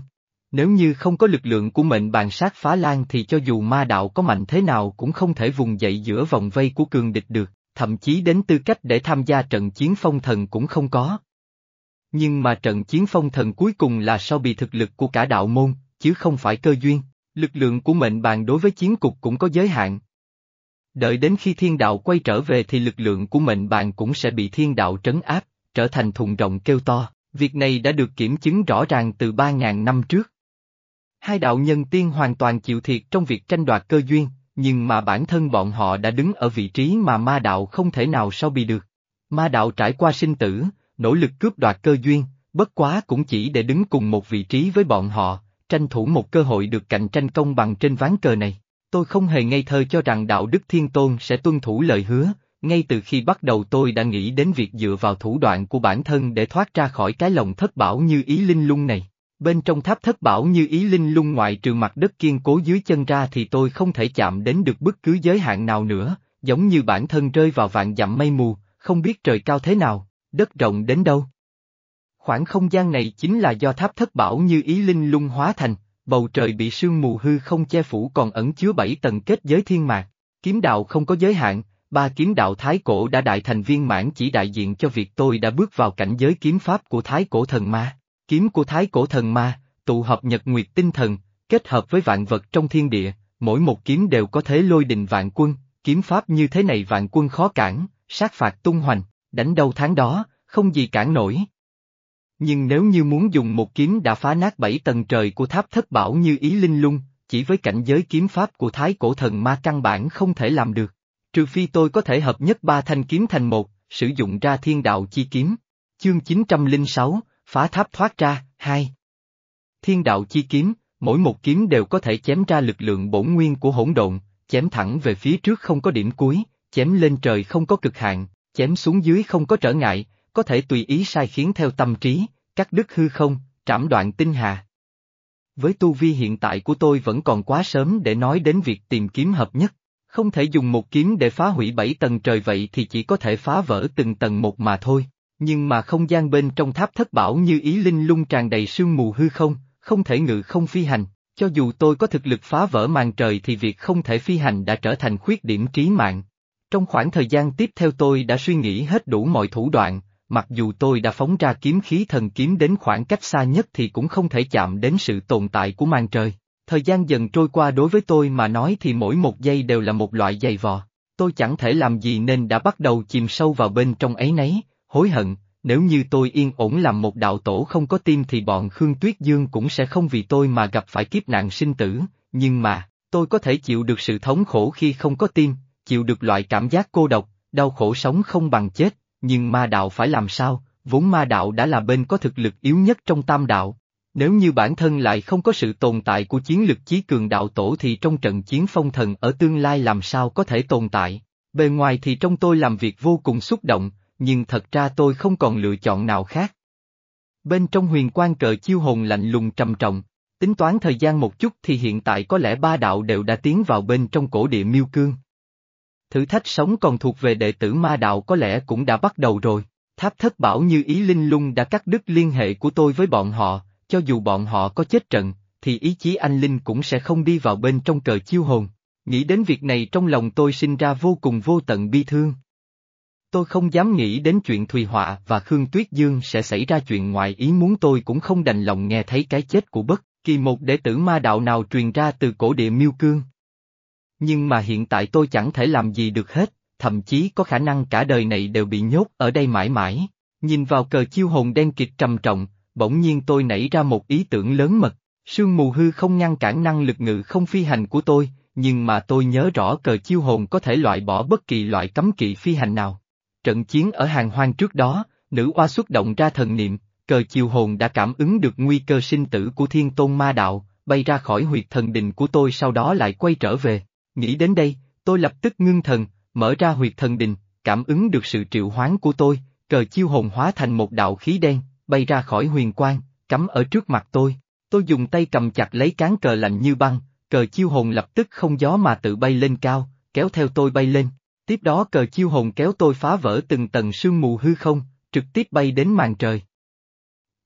Nếu như không có lực lượng của mệnh bàn sát phá lan thì cho dù ma đạo có mạnh thế nào cũng không thể vùng dậy giữa vòng vây của cường địch được, thậm chí đến tư cách để tham gia trận chiến phong thần cũng không có. Nhưng mà trận chiến phong thần cuối cùng là so bị thực lực của cả đạo môn, chứ không phải cơ duyên, lực lượng của mệnh bàn đối với chiến cục cũng có giới hạn. Đợi đến khi thiên đạo quay trở về thì lực lượng của mệnh bàn cũng sẽ bị thiên đạo trấn áp, trở thành thùng rộng kêu to, việc này đã được kiểm chứng rõ ràng từ 3.000 năm trước. Hai đạo nhân tiên hoàn toàn chịu thiệt trong việc tranh đoạt cơ duyên, nhưng mà bản thân bọn họ đã đứng ở vị trí mà ma đạo không thể nào sao bị được. Ma đạo trải qua sinh tử, nỗ lực cướp đoạt cơ duyên, bất quá cũng chỉ để đứng cùng một vị trí với bọn họ, tranh thủ một cơ hội được cạnh tranh công bằng trên ván cờ này. Tôi không hề ngây thơ cho rằng đạo đức thiên tôn sẽ tuân thủ lời hứa, ngay từ khi bắt đầu tôi đã nghĩ đến việc dựa vào thủ đoạn của bản thân để thoát ra khỏi cái lồng thất bảo như ý linh lung này. Bên trong tháp thất bảo như ý linh lung ngoại trừ mặt đất kiên cố dưới chân ra thì tôi không thể chạm đến được bất cứ giới hạn nào nữa, giống như bản thân rơi vào vạn dặm mây mù, không biết trời cao thế nào, đất rộng đến đâu. Khoảng không gian này chính là do tháp thất bảo như ý linh lung hóa thành, bầu trời bị sương mù hư không che phủ còn ẩn chứa bảy tầng kết giới thiên mạc, kiếm đạo không có giới hạn, ba kiếm đạo thái cổ đã đại thành viên mãn chỉ đại diện cho việc tôi đã bước vào cảnh giới kiếm pháp của thái cổ thần ma. Kiếm của thái cổ thần ma, tụ hợp nhật nguyệt tinh thần, kết hợp với vạn vật trong thiên địa, mỗi một kiếm đều có thế lôi đình vạn quân, kiếm pháp như thế này vạn quân khó cản, sát phạt tung hoành, đánh đâu tháng đó, không gì cản nổi. Nhưng nếu như muốn dùng một kiếm đã phá nát bảy tầng trời của tháp thất bảo như ý linh lung, chỉ với cảnh giới kiếm pháp của thái cổ thần ma căn bản không thể làm được. Trừ phi tôi có thể hợp nhất ba thanh kiếm thành một, sử dụng ra thiên đạo chi kiếm. Chương 906, phá tháp thoát ra, hai. Thiên đạo chi kiếm, mỗi một kiếm đều có thể chém ra lực lượng bổn nguyên của hỗn độn, chém thẳng về phía trước không có điểm cuối, chém lên trời không có cực hạn, chém xuống dưới không có trở ngại, có thể tùy ý sai khiến theo tâm trí, cắt đứt hư không, trảm đoạn tinh hà. Với tu vi hiện tại của tôi vẫn còn quá sớm để nói đến việc tìm kiếm hợp nhất. Không thể dùng một kiếm để phá hủy bảy tầng trời vậy thì chỉ có thể phá vỡ từng tầng một mà thôi. Nhưng mà không gian bên trong tháp thất bảo như ý linh lung tràn đầy sương mù hư không, không thể ngự không phi hành. Cho dù tôi có thực lực phá vỡ màn trời thì việc không thể phi hành đã trở thành khuyết điểm trí mạng. Trong khoảng thời gian tiếp theo tôi đã suy nghĩ hết đủ mọi thủ đoạn, mặc dù tôi đã phóng ra kiếm khí thần kiếm đến khoảng cách xa nhất thì cũng không thể chạm đến sự tồn tại của màn trời. Thời gian dần trôi qua đối với tôi mà nói thì mỗi một giây đều là một loại dày vò. Tôi chẳng thể làm gì nên đã bắt đầu chìm sâu vào bên trong ấy nấy, hối hận, nếu như tôi yên ổn làm một đạo tổ không có tim thì bọn Khương Tuyết Dương cũng sẽ không vì tôi mà gặp phải kiếp nạn sinh tử, nhưng mà, tôi có thể chịu được sự thống khổ khi không có tim, chịu được loại cảm giác cô độc, đau khổ sống không bằng chết, nhưng ma đạo phải làm sao, vốn ma đạo đã là bên có thực lực yếu nhất trong tam đạo. Nếu như bản thân lại không có sự tồn tại của chiến lực chí cường đạo tổ thì trong trận chiến phong thần ở tương lai làm sao có thể tồn tại. Bề ngoài thì trong tôi làm việc vô cùng xúc động, nhưng thật ra tôi không còn lựa chọn nào khác. Bên trong huyền quan cờ chiêu hồn lạnh lùng trầm trọng, tính toán thời gian một chút thì hiện tại có lẽ ba đạo đều đã tiến vào bên trong cổ địa miêu cương. Thử thách sống còn thuộc về đệ tử ma đạo có lẽ cũng đã bắt đầu rồi. Tháp thất bảo như ý linh lung đã cắt đứt liên hệ của tôi với bọn họ, cho dù bọn họ có chết trận, thì ý chí anh Linh cũng sẽ không đi vào bên trong cờ chiêu hồn. Nghĩ đến việc này trong lòng tôi sinh ra vô cùng vô tận bi thương. Tôi không dám nghĩ đến chuyện Thùy Họa và Khương Tuyết Dương sẽ xảy ra chuyện ngoài ý muốn tôi cũng không đành lòng nghe thấy cái chết của bất kỳ một đệ tử ma đạo nào truyền ra từ cổ địa miêu cương. Nhưng mà hiện tại tôi chẳng thể làm gì được hết, thậm chí có khả năng cả đời này đều bị nhốt ở đây mãi mãi. Nhìn vào cờ chiêu hồn đen kịt trầm trọng, bỗng nhiên tôi nảy ra một ý tưởng lớn mật, sương mù hư không ngăn cản năng lực ngự không phi hành của tôi, nhưng mà tôi nhớ rõ cờ chiêu hồn có thể loại bỏ bất kỳ loại cấm kỵ phi hành nào. Trận chiến ở hàng hoang trước đó, nữ oa xuất động ra thần niệm, cờ chiêu hồn đã cảm ứng được nguy cơ sinh tử của thiên tôn ma đạo, bay ra khỏi huyệt thần đình của tôi sau đó lại quay trở về. Nghĩ đến đây, tôi lập tức ngưng thần, mở ra huyệt thần đình, cảm ứng được sự triệu hoán của tôi, cờ chiêu hồn hóa thành một đạo khí đen, bay ra khỏi huyền quang, cắm ở trước mặt tôi. Tôi dùng tay cầm chặt lấy cán cờ lạnh như băng, cờ chiêu hồn lập tức không gió mà tự bay lên cao, kéo theo tôi bay lên. Tiếp đó cờ chiêu hồn kéo tôi phá vỡ từng tầng sương mù hư không, trực tiếp bay đến màn trời.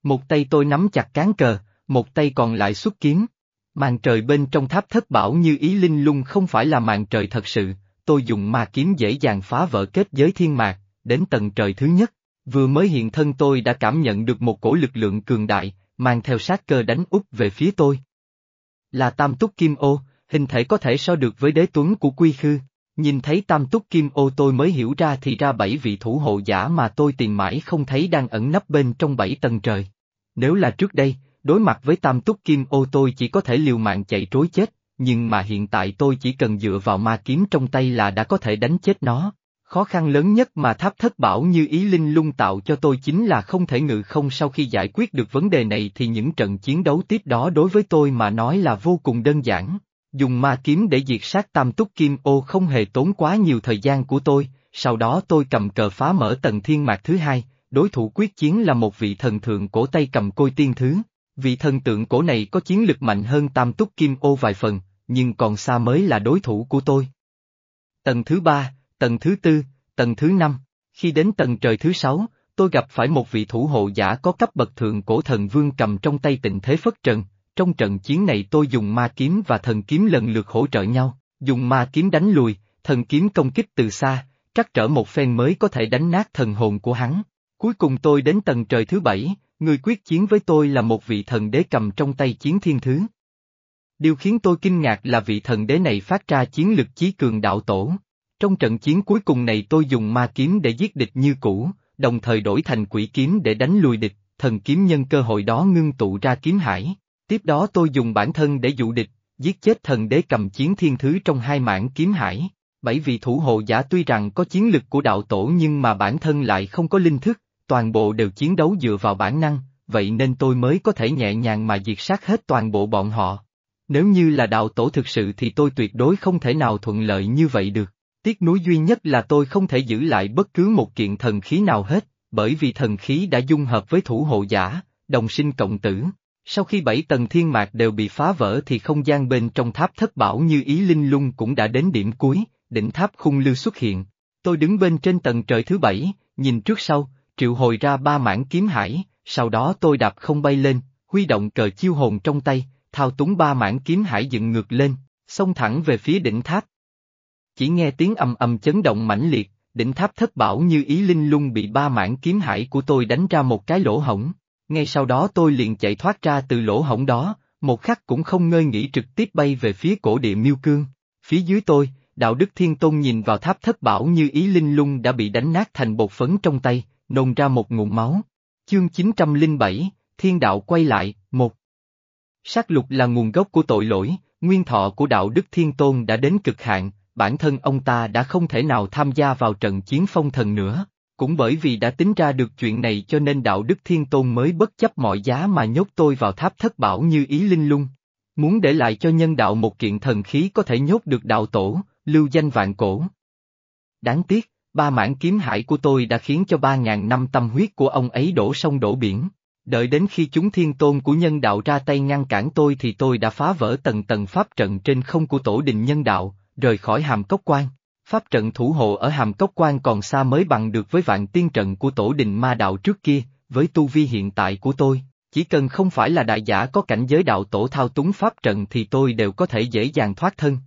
Một tay tôi nắm chặt cán cờ, một tay còn lại xuất kiếm. Màn trời bên trong tháp thất bảo như ý linh lung không phải là màn trời thật sự, tôi dùng ma kiếm dễ dàng phá vỡ kết giới thiên mạc, đến tầng trời thứ nhất. Vừa mới hiện thân tôi đã cảm nhận được một cổ lực lượng cường đại, mang theo sát cơ đánh úp về phía tôi. Là tam túc kim ô, hình thể có thể so được với đế tuấn của quy khư. Nhìn thấy tam túc kim ô tôi mới hiểu ra thì ra bảy vị thủ hộ giả mà tôi tìm mãi không thấy đang ẩn nấp bên trong bảy tầng trời. Nếu là trước đây, đối mặt với tam túc kim ô tôi chỉ có thể liều mạng chạy trối chết, nhưng mà hiện tại tôi chỉ cần dựa vào ma kiếm trong tay là đã có thể đánh chết nó. Khó khăn lớn nhất mà tháp thất bảo như ý linh lung tạo cho tôi chính là không thể ngự không sau khi giải quyết được vấn đề này thì những trận chiến đấu tiếp đó đối với tôi mà nói là vô cùng đơn giản. Dùng ma kiếm để diệt sát tam túc kim ô không hề tốn quá nhiều thời gian của tôi, sau đó tôi cầm cờ phá mở tầng thiên mạc thứ hai, đối thủ quyết chiến là một vị thần thượng cổ tay cầm côi tiên thứ. Vị thần tượng cổ này có chiến lực mạnh hơn tam túc kim ô vài phần, nhưng còn xa mới là đối thủ của tôi. Tầng thứ ba, tầng thứ tư, tầng thứ năm, khi đến tầng trời thứ sáu, tôi gặp phải một vị thủ hộ giả có cấp bậc thượng cổ thần vương cầm trong tay tịnh thế phất trần, trong trận chiến này tôi dùng ma kiếm và thần kiếm lần lượt hỗ trợ nhau, dùng ma kiếm đánh lùi, thần kiếm công kích từ xa, trắc trở một phen mới có thể đánh nát thần hồn của hắn. Cuối cùng tôi đến tầng trời thứ bảy, người quyết chiến với tôi là một vị thần đế cầm trong tay chiến thiên thứ. Điều khiến tôi kinh ngạc là vị thần đế này phát ra chiến lực chí cường đạo tổ. Trong trận chiến cuối cùng này tôi dùng ma kiếm để giết địch như cũ, đồng thời đổi thành quỷ kiếm để đánh lùi địch, thần kiếm nhân cơ hội đó ngưng tụ ra kiếm hải. Tiếp đó tôi dùng bản thân để dụ địch, giết chết thần đế cầm chiến thiên thứ trong hai mảng kiếm hải. Bảy vị thủ hộ giả tuy rằng có chiến lực của đạo tổ nhưng mà bản thân lại không có linh thức, toàn bộ đều chiến đấu dựa vào bản năng, vậy nên tôi mới có thể nhẹ nhàng mà diệt sát hết toàn bộ bọn họ. Nếu như là đạo tổ thực sự thì tôi tuyệt đối không thể nào thuận lợi như vậy được. Tiếc nuối duy nhất là tôi không thể giữ lại bất cứ một kiện thần khí nào hết, bởi vì thần khí đã dung hợp với thủ hộ giả, đồng sinh cộng tử. Sau khi bảy tầng thiên mạc đều bị phá vỡ thì không gian bên trong tháp thất bảo như ý linh lung cũng đã đến điểm cuối, đỉnh tháp khung lưu xuất hiện. Tôi đứng bên trên tầng trời thứ bảy, nhìn trước sau, triệu hồi ra ba mảng kiếm hải, sau đó tôi đạp không bay lên, huy động cờ chiêu hồn trong tay, thao túng ba mảng kiếm hải dựng ngược lên, xông thẳng về phía đỉnh tháp. Chỉ nghe tiếng ầm ầm chấn động mãnh liệt, đỉnh tháp thất bảo như ý linh lung bị ba mảng kiếm hải của tôi đánh ra một cái lỗ hổng. Ngay sau đó tôi liền chạy thoát ra từ lỗ hổng đó, một khắc cũng không ngơi nghĩ trực tiếp bay về phía cổ địa miêu cương. Phía dưới tôi, đạo đức thiên tôn nhìn vào tháp thất bảo như ý linh lung đã bị đánh nát thành bột phấn trong tay, nôn ra một ngụm máu. Chương 907, Thiên đạo quay lại, một. Sát lục là nguồn gốc của tội lỗi, nguyên thọ của đạo đức thiên tôn đã đến cực hạn, bản thân ông ta đã không thể nào tham gia vào trận chiến phong thần nữa. Cũng bởi vì đã tính ra được chuyện này cho nên đạo đức thiên tôn mới bất chấp mọi giá mà nhốt tôi vào tháp thất bảo như ý linh lung. Muốn để lại cho nhân đạo một kiện thần khí có thể nhốt được đạo tổ, lưu danh vạn cổ. Đáng tiếc, ba mảng kiếm hải của tôi đã khiến cho ba ngàn năm tâm huyết của ông ấy đổ sông đổ biển. Đợi đến khi chúng thiên tôn của nhân đạo ra tay ngăn cản tôi thì tôi đã phá vỡ tầng tầng pháp trận trên không của tổ đình nhân đạo, rời khỏi hàm cốc quan. Pháp trận thủ hộ ở hàm cốc quan còn xa mới bằng được với vạn tiên trận của tổ đình ma đạo trước kia, với tu vi hiện tại của tôi, chỉ cần không phải là đại giả có cảnh giới đạo tổ thao túng pháp trận thì tôi đều có thể dễ dàng thoát thân.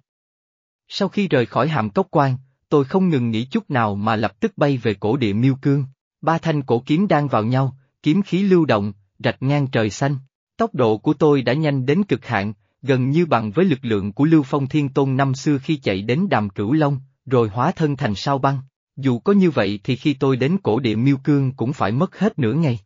Sau khi rời khỏi hàm cốc quan, tôi không ngừng nghĩ chút nào mà lập tức bay về cổ địa miêu cương. Ba thanh cổ kiếm đang vào nhau, kiếm khí lưu động, rạch ngang trời xanh. Tốc độ của tôi đã nhanh đến cực hạn, gần như bằng với lực lượng của Lưu Phong Thiên Tôn năm xưa khi chạy đến đàm cửu Long, rồi hóa thân thành sao băng. Dù có như vậy thì khi tôi đến cổ địa miêu cương cũng phải mất hết nửa ngày.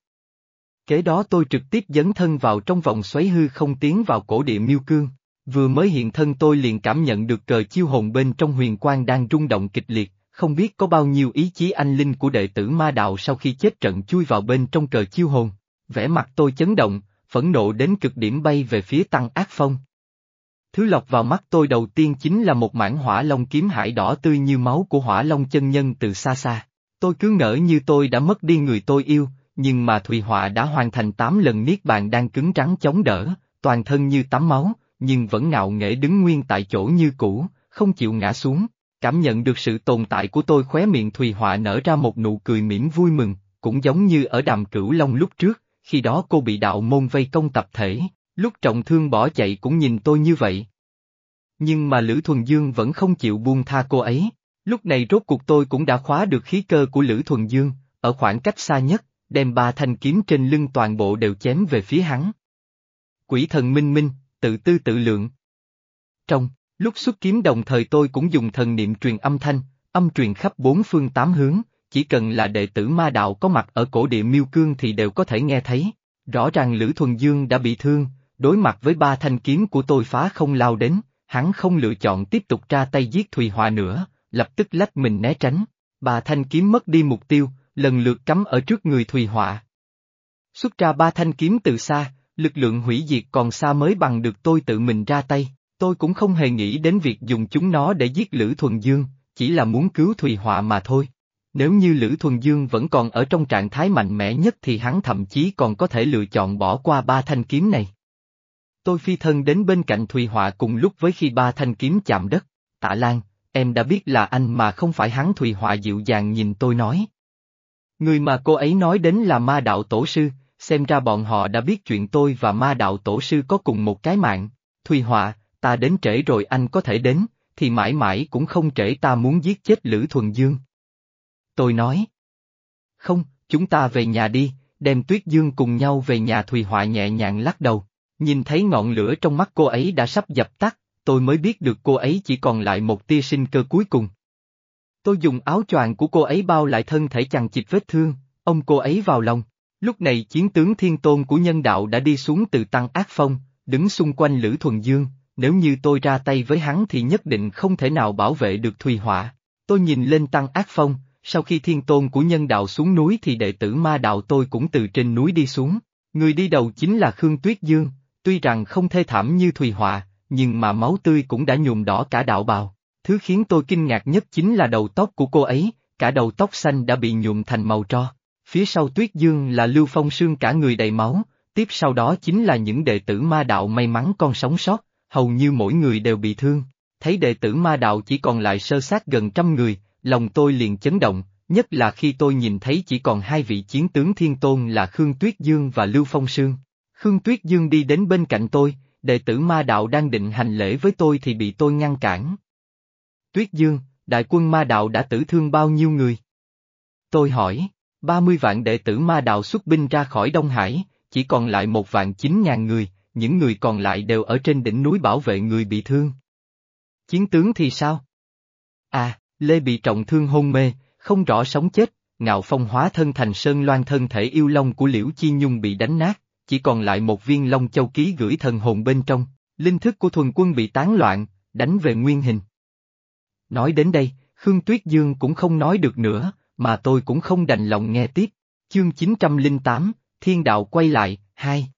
Kế đó tôi trực tiếp dấn thân vào trong vòng xoáy hư không tiến vào cổ địa miêu cương. Vừa mới hiện thân tôi liền cảm nhận được cờ chiêu hồn bên trong huyền quang đang rung động kịch liệt, không biết có bao nhiêu ý chí anh linh của đệ tử ma đạo sau khi chết trận chui vào bên trong cờ chiêu hồn. Vẻ mặt tôi chấn động, phẫn nộ đến cực điểm bay về phía tăng ác phong. Thứ lọc vào mắt tôi đầu tiên chính là một mảng hỏa long kiếm hải đỏ tươi như máu của hỏa long chân nhân từ xa xa. Tôi cứ ngỡ như tôi đã mất đi người tôi yêu, nhưng mà Thùy Họa đã hoàn thành 8 lần niết bàn đang cứng trắng chống đỡ, toàn thân như tắm máu, nhưng vẫn ngạo nghễ đứng nguyên tại chỗ như cũ, không chịu ngã xuống. Cảm nhận được sự tồn tại của tôi khóe miệng Thùy Họa nở ra một nụ cười mỉm vui mừng, cũng giống như ở đàm cửu long lúc trước, khi đó cô bị đạo môn vây công tập thể, lúc trọng thương bỏ chạy cũng nhìn tôi như vậy. Nhưng mà Lữ Thuần Dương vẫn không chịu buông tha cô ấy, lúc này rốt cuộc tôi cũng đã khóa được khí cơ của Lữ Thuần Dương, ở khoảng cách xa nhất, đem ba thanh kiếm trên lưng toàn bộ đều chém về phía hắn. Quỷ thần minh minh, tự tư tự lượng. Trong, lúc xuất kiếm đồng thời tôi cũng dùng thần niệm truyền âm thanh, âm truyền khắp bốn phương tám hướng, chỉ cần là đệ tử ma đạo có mặt ở cổ địa miêu cương thì đều có thể nghe thấy. Rõ ràng Lữ Thuần Dương đã bị thương, đối mặt với ba thanh kiếm của tôi phá không lao đến, hắn không lựa chọn tiếp tục ra tay giết Thùy Hòa nữa, lập tức lách mình né tránh. Ba thanh kiếm mất đi mục tiêu, lần lượt cắm ở trước người Thùy Họa. Xuất ra ba thanh kiếm từ xa, lực lượng hủy diệt còn xa mới bằng được tôi tự mình ra tay, tôi cũng không hề nghĩ đến việc dùng chúng nó để giết Lữ Thuần Dương, chỉ là muốn cứu Thùy Họa mà thôi. Nếu như Lữ Thuần Dương vẫn còn ở trong trạng thái mạnh mẽ nhất thì hắn thậm chí còn có thể lựa chọn bỏ qua ba thanh kiếm này. Tôi phi thân đến bên cạnh Thùy Họa cùng lúc với khi ba thanh kiếm chạm đất. Tạ Lan, em đã biết là anh mà không phải hắn Thùy Họa dịu dàng nhìn tôi nói. Người mà cô ấy nói đến là ma đạo tổ sư, xem ra bọn họ đã biết chuyện tôi và ma đạo tổ sư có cùng một cái mạng. Thùy Họa, ta đến trễ rồi anh có thể đến, thì mãi mãi cũng không trễ ta muốn giết chết Lữ Thuần Dương. Tôi nói. Không, chúng ta về nhà đi, đem Tuyết Dương cùng nhau về nhà Thùy Họa nhẹ nhàng lắc đầu. Nhìn thấy ngọn lửa trong mắt cô ấy đã sắp dập tắt, tôi mới biết được cô ấy chỉ còn lại một tia sinh cơ cuối cùng. Tôi dùng áo choàng của cô ấy bao lại thân thể chằng chịt vết thương, ôm cô ấy vào lòng. Lúc này chiến tướng thiên tôn của nhân đạo đã đi xuống từ tăng ác phong, đứng xung quanh Lữ Thuần Dương, nếu như tôi ra tay với hắn thì nhất định không thể nào bảo vệ được Thùy Họa. Tôi nhìn lên tăng ác phong, sau khi thiên tôn của nhân đạo xuống núi thì đệ tử ma đạo tôi cũng từ trên núi đi xuống. Người đi đầu chính là Khương Tuyết Dương, tuy rằng không thê thảm như Thùy Họa, nhưng mà máu tươi cũng đã nhuộm đỏ cả đạo bào. Thứ khiến tôi kinh ngạc nhất chính là đầu tóc của cô ấy, cả đầu tóc xanh đã bị nhuộm thành màu tro. Phía sau Tuyết Dương là Lưu Phong Sương cả người đầy máu, tiếp sau đó chính là những đệ tử ma đạo may mắn con sống sót, hầu như mỗi người đều bị thương. Thấy đệ tử ma đạo chỉ còn lại sơ sát gần trăm người, lòng tôi liền chấn động, nhất là khi tôi nhìn thấy chỉ còn hai vị chiến tướng thiên tôn là Khương Tuyết Dương và Lưu Phong Sương. Khương Tuyết Dương đi đến bên cạnh tôi, đệ tử ma đạo đang định hành lễ với tôi thì bị tôi ngăn cản. Tuyết Dương, đại quân ma đạo đã tử thương bao nhiêu người? Tôi hỏi, 30 vạn đệ tử ma đạo xuất binh ra khỏi Đông Hải, chỉ còn lại một vạn chín ngàn người, những người còn lại đều ở trên đỉnh núi bảo vệ người bị thương. Chiến tướng thì sao? À, Lê bị trọng thương hôn mê, không rõ sống chết, ngạo phong hóa thân thành sơn loan thân thể yêu long của Liễu Chi Nhung bị đánh nát, chỉ còn lại một viên long châu ký gửi thần hồn bên trong, linh thức của thuần quân bị tán loạn, đánh về nguyên hình. Nói đến đây, Khương Tuyết Dương cũng không nói được nữa, mà tôi cũng không đành lòng nghe tiếp. Chương 908, Thiên Đạo quay lại, hai.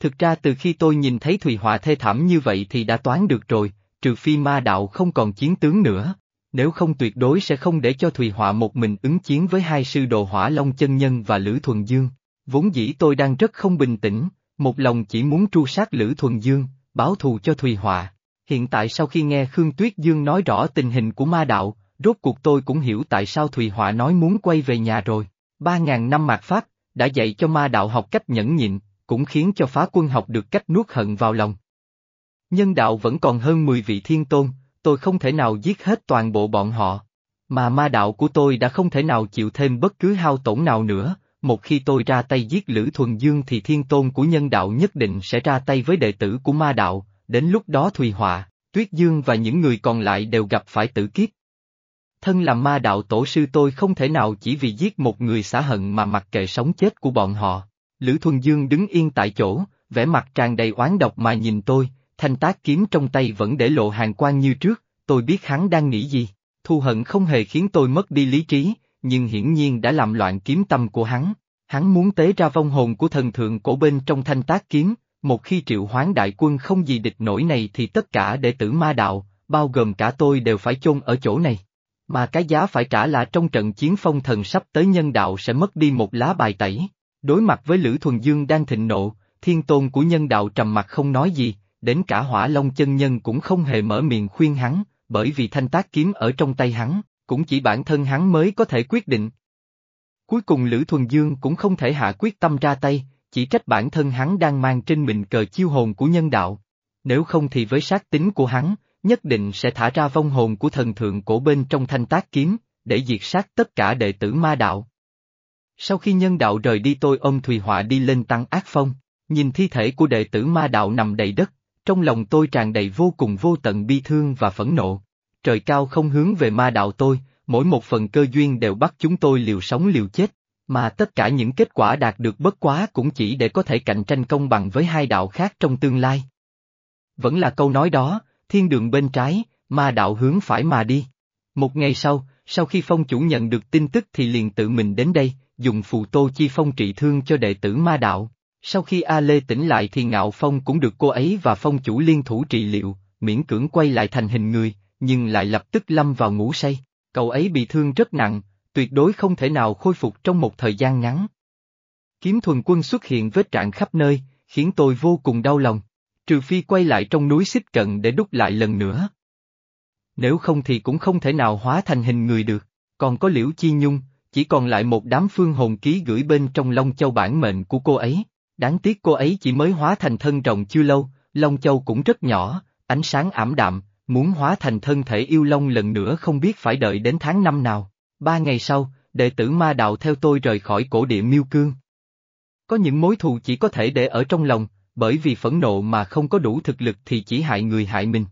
Thực ra từ khi tôi nhìn thấy Thùy Họa thê thảm như vậy thì đã toán được rồi, trừ phi ma đạo không còn chiến tướng nữa. Nếu không tuyệt đối sẽ không để cho Thùy Họa một mình ứng chiến với hai sư đồ hỏa Long Chân Nhân và Lữ Thuần Dương. Vốn dĩ tôi đang rất không bình tĩnh, một lòng chỉ muốn tru sát Lữ Thuần Dương, báo thù cho Thùy Họa. Hiện tại sau khi nghe Khương Tuyết Dương nói rõ tình hình của ma đạo, rốt cuộc tôi cũng hiểu tại sao Thùy Họa nói muốn quay về nhà rồi. Ba ngàn năm mạt Pháp, đã dạy cho ma đạo học cách nhẫn nhịn, cũng khiến cho phá quân học được cách nuốt hận vào lòng. Nhân đạo vẫn còn hơn 10 vị thiên tôn, tôi không thể nào giết hết toàn bộ bọn họ. Mà ma đạo của tôi đã không thể nào chịu thêm bất cứ hao tổn nào nữa, một khi tôi ra tay giết Lữ Thuần Dương thì thiên tôn của nhân đạo nhất định sẽ ra tay với đệ tử của ma đạo, đến lúc đó Thùy Họa, Tuyết Dương và những người còn lại đều gặp phải tử kiếp. Thân làm ma đạo tổ sư tôi không thể nào chỉ vì giết một người xã hận mà mặc kệ sống chết của bọn họ. Lữ Thuần Dương đứng yên tại chỗ, vẻ mặt tràn đầy oán độc mà nhìn tôi, thanh tác kiếm trong tay vẫn để lộ hàng quan như trước, tôi biết hắn đang nghĩ gì. Thu hận không hề khiến tôi mất đi lý trí, nhưng hiển nhiên đã làm loạn kiếm tâm của hắn. Hắn muốn tế ra vong hồn của thần thượng cổ bên trong thanh tác kiếm, một khi triệu hoán đại quân không gì địch nổi này thì tất cả đệ tử ma đạo, bao gồm cả tôi đều phải chôn ở chỗ này. Mà cái giá phải trả là trong trận chiến phong thần sắp tới nhân đạo sẽ mất đi một lá bài tẩy. Đối mặt với Lữ Thuần Dương đang thịnh nộ, thiên tôn của nhân đạo trầm mặt không nói gì, đến cả hỏa long chân nhân cũng không hề mở miệng khuyên hắn, bởi vì thanh tác kiếm ở trong tay hắn, cũng chỉ bản thân hắn mới có thể quyết định. Cuối cùng Lữ Thuần Dương cũng không thể hạ quyết tâm ra tay, chỉ trách bản thân hắn đang mang trên mình cờ chiêu hồn của nhân đạo. Nếu không thì với sát tính của hắn, nhất định sẽ thả ra vong hồn của thần thượng cổ bên trong thanh tác kiếm, để diệt sát tất cả đệ tử ma đạo. Sau khi nhân đạo rời đi tôi ôm Thùy Họa đi lên tăng ác phong, nhìn thi thể của đệ tử ma đạo nằm đầy đất, trong lòng tôi tràn đầy vô cùng vô tận bi thương và phẫn nộ. Trời cao không hướng về ma đạo tôi, mỗi một phần cơ duyên đều bắt chúng tôi liều sống liều chết, mà tất cả những kết quả đạt được bất quá cũng chỉ để có thể cạnh tranh công bằng với hai đạo khác trong tương lai. Vẫn là câu nói đó, thiên đường bên trái, ma đạo hướng phải mà đi. Một ngày sau, sau khi phong chủ nhận được tin tức thì liền tự mình đến đây, dùng phù tô chi phong trị thương cho đệ tử ma đạo. Sau khi A Lê tỉnh lại thì Ngạo Phong cũng được cô ấy và phong chủ liên thủ trị liệu, miễn cưỡng quay lại thành hình người, nhưng lại lập tức lâm vào ngủ say. Cậu ấy bị thương rất nặng, tuyệt đối không thể nào khôi phục trong một thời gian ngắn. Kiếm thuần quân xuất hiện vết trạng khắp nơi, khiến tôi vô cùng đau lòng. Trừ phi quay lại trong núi xích cận để đúc lại lần nữa. Nếu không thì cũng không thể nào hóa thành hình người được, còn có liễu chi nhung, chỉ còn lại một đám phương hồn ký gửi bên trong Long Châu bản mệnh của cô ấy. Đáng tiếc cô ấy chỉ mới hóa thành thân rồng chưa lâu, Long Châu cũng rất nhỏ, ánh sáng ảm đạm, muốn hóa thành thân thể yêu Long lần nữa không biết phải đợi đến tháng năm nào. Ba ngày sau, đệ tử ma đạo theo tôi rời khỏi cổ địa miêu cương. Có những mối thù chỉ có thể để ở trong lòng, bởi vì phẫn nộ mà không có đủ thực lực thì chỉ hại người hại mình.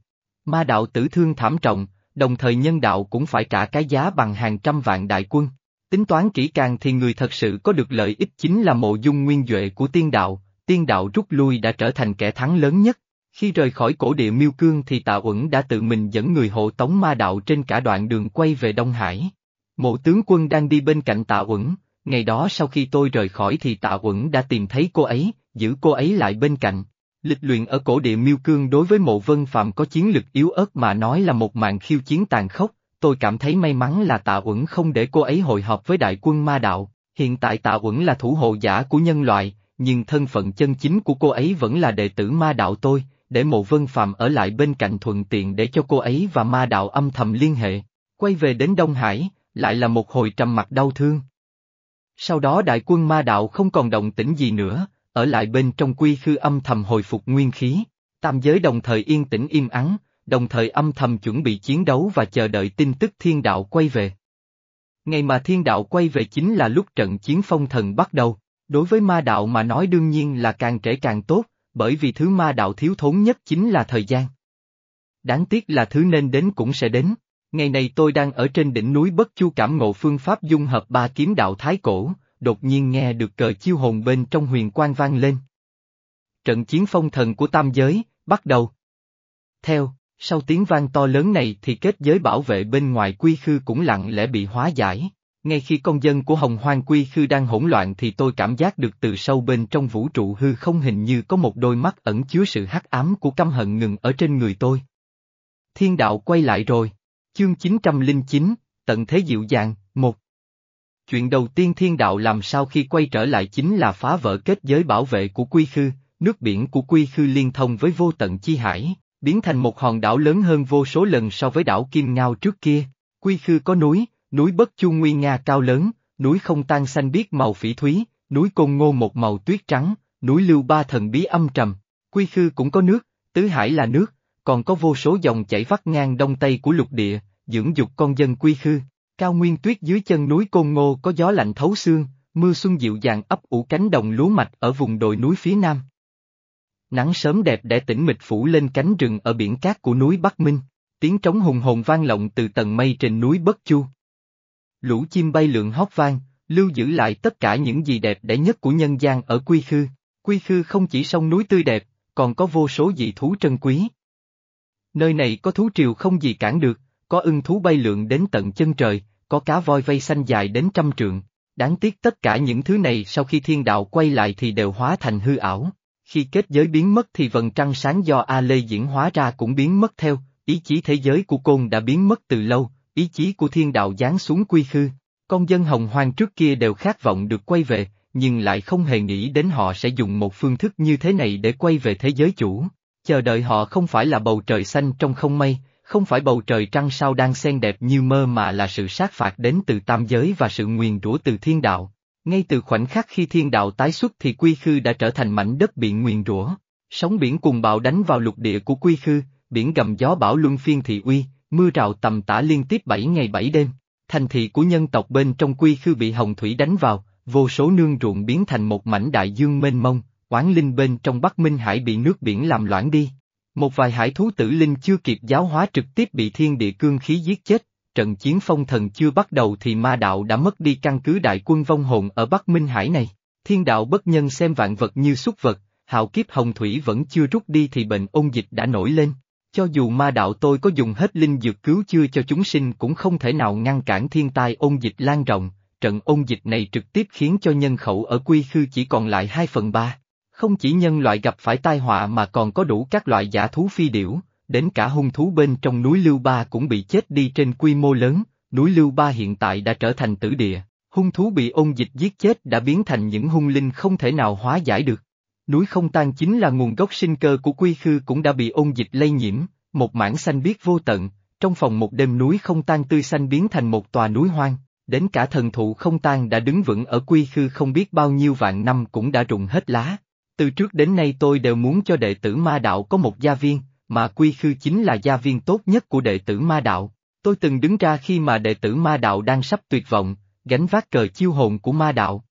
Ma đạo tử thương thảm trọng, đồng thời nhân đạo cũng phải trả cái giá bằng hàng trăm vạn đại quân. Tính toán kỹ càng thì người thật sự có được lợi ích chính là mộ dung nguyên Duệ của tiên đạo, tiên đạo rút lui đã trở thành kẻ thắng lớn nhất. Khi rời khỏi cổ địa miêu cương thì tạ uẩn đã tự mình dẫn người hộ tống ma đạo trên cả đoạn đường quay về Đông Hải. Mộ tướng quân đang đi bên cạnh tạ uẩn, ngày đó sau khi tôi rời khỏi thì tạ uẩn đã tìm thấy cô ấy, giữ cô ấy lại bên cạnh. Lịch luyện ở cổ địa miêu cương đối với mộ vân phạm có chiến lực yếu ớt mà nói là một màn khiêu chiến tàn khốc, tôi cảm thấy may mắn là tạ uẩn không để cô ấy hội họp với đại quân ma đạo, hiện tại tạ uẩn là thủ hộ giả của nhân loại, nhưng thân phận chân chính của cô ấy vẫn là đệ tử ma đạo tôi, để mộ vân phạm ở lại bên cạnh thuận tiện để cho cô ấy và ma đạo âm thầm liên hệ. Quay về đến Đông Hải, lại là một hồi trầm mặt đau thương. Sau đó đại quân ma đạo không còn động tĩnh gì nữa, ở lại bên trong quy khư âm thầm hồi phục nguyên khí, tam giới đồng thời yên tĩnh im ắng, đồng thời âm thầm chuẩn bị chiến đấu và chờ đợi tin tức thiên đạo quay về. Ngày mà thiên đạo quay về chính là lúc trận chiến phong thần bắt đầu, đối với ma đạo mà nói đương nhiên là càng trễ càng tốt, bởi vì thứ ma đạo thiếu thốn nhất chính là thời gian. Đáng tiếc là thứ nên đến cũng sẽ đến. Ngày này tôi đang ở trên đỉnh núi Bất Chu cảm ngộ phương pháp dung hợp ba kiếm đạo thái cổ, đột nhiên nghe được cờ chiêu hồn bên trong huyền quang vang lên. Trận chiến phong thần của tam giới, bắt đầu. Theo, sau tiếng vang to lớn này thì kết giới bảo vệ bên ngoài quy khư cũng lặng lẽ bị hóa giải. Ngay khi con dân của hồng hoang quy khư đang hỗn loạn thì tôi cảm giác được từ sâu bên trong vũ trụ hư không hình như có một đôi mắt ẩn chứa sự hắc ám của căm hận ngừng ở trên người tôi. Thiên đạo quay lại rồi. Chương 909, Tận Thế Dịu Dàng, một Chuyện đầu tiên thiên đạo làm sau khi quay trở lại chính là phá vỡ kết giới bảo vệ của Quy Khư, nước biển của Quy Khư liên thông với vô tận chi hải, biến thành một hòn đảo lớn hơn vô số lần so với đảo Kim Ngao trước kia. Quy Khư có núi, núi Bất Chu Nguy Nga cao lớn, núi không tan xanh biếc màu phỉ thúy, núi Côn Ngô một màu tuyết trắng, núi Lưu Ba thần bí âm trầm. Quy Khư cũng có nước, tứ hải là nước, còn có vô số dòng chảy vắt ngang đông tây của lục địa, dưỡng dục con dân Quy Khư. Cao nguyên tuyết dưới chân núi Côn Ngô có gió lạnh thấu xương, mưa xuân dịu dàng ấp ủ cánh đồng lúa mạch ở vùng đồi núi phía nam. Nắng sớm đẹp để tĩnh mịch phủ lên cánh rừng ở biển cát của núi Bắc Minh. tiếng trống hùng hồn vang lộng từ tầng mây trên núi Bất Chu. Lũ chim bay lượn hót vang, lưu giữ lại tất cả những gì đẹp đẽ nhất của nhân gian ở Quy Khư. Quy Khư không chỉ sông núi tươi đẹp, còn có vô số dị thú trân quý. Nơi này có thú triều không gì cản được, có ưng thú bay lượn đến tận chân trời, có cá voi vây xanh dài đến trăm trượng. Đáng tiếc tất cả những thứ này sau khi thiên đạo quay lại thì đều hóa thành hư ảo. Khi kết giới biến mất thì vầng trăng sáng do A Lê diễn hóa ra cũng biến mất theo, ý chí thế giới của côn đã biến mất từ lâu, ý chí của thiên đạo giáng xuống quy khư. Con dân hồng hoang trước kia đều khát vọng được quay về, nhưng lại không hề nghĩ đến họ sẽ dùng một phương thức như thế này để quay về thế giới chủ. Chờ đợi họ không phải là bầu trời xanh trong không mây, không phải bầu trời trăng sao đang xen đẹp như mơ mà là sự sát phạt đến từ tam giới và sự nguyền rủa từ thiên đạo. Ngay từ khoảnh khắc khi thiên đạo tái xuất thì quy khư đã trở thành mảnh đất bị nguyền rủa. Sóng biển cùng bạo đánh vào lục địa của quy khư, biển gầm gió bão luân phiên thị uy, mưa rào tầm tã liên tiếp 7 ngày 7 đêm. Thành thị của nhân tộc bên trong quy khư bị hồng thủy đánh vào, vô số nương ruộng biến thành một mảnh đại dương mênh mông, oán linh bên trong Bắc Minh Hải bị nước biển làm loãng đi. Một vài hải thú tử linh chưa kịp giáo hóa trực tiếp bị thiên địa cương khí giết chết, trận chiến phong thần chưa bắt đầu thì ma đạo đã mất đi căn cứ đại quân vong hồn ở Bắc Minh Hải này. Thiên đạo bất nhân xem vạn vật như xúc vật, hạo kiếp hồng thủy vẫn chưa rút đi thì bệnh ôn dịch đã nổi lên. Cho dù ma đạo tôi có dùng hết linh dược cứu chưa cho chúng sinh cũng không thể nào ngăn cản thiên tai ôn dịch lan rộng, trận ôn dịch này trực tiếp khiến cho nhân khẩu ở quy khư chỉ còn lại 2 phần 3. Không chỉ nhân loại gặp phải tai họa mà còn có đủ các loại giả thú phi điểu, đến cả hung thú bên trong núi Lưu Ba cũng bị chết đi trên quy mô lớn, núi Lưu Ba hiện tại đã trở thành tử địa, hung thú bị ôn dịch giết chết đã biến thành những hung linh không thể nào hóa giải được. Núi không tan chính là nguồn gốc sinh cơ của quy khư cũng đã bị ôn dịch lây nhiễm, một mảng xanh biếc vô tận, trong phòng một đêm núi không tan tươi xanh biến thành một tòa núi hoang, đến cả thần thụ không tan đã đứng vững ở quy khư không biết bao nhiêu vạn năm cũng đã rụng hết lá. Từ trước đến nay tôi đều muốn cho đệ tử ma đạo có một gia viên, mà quy khư chính là gia viên tốt nhất của đệ tử ma đạo. Tôi từng đứng ra khi mà đệ tử ma đạo đang sắp tuyệt vọng, gánh vác cờ chiêu hồn của ma đạo.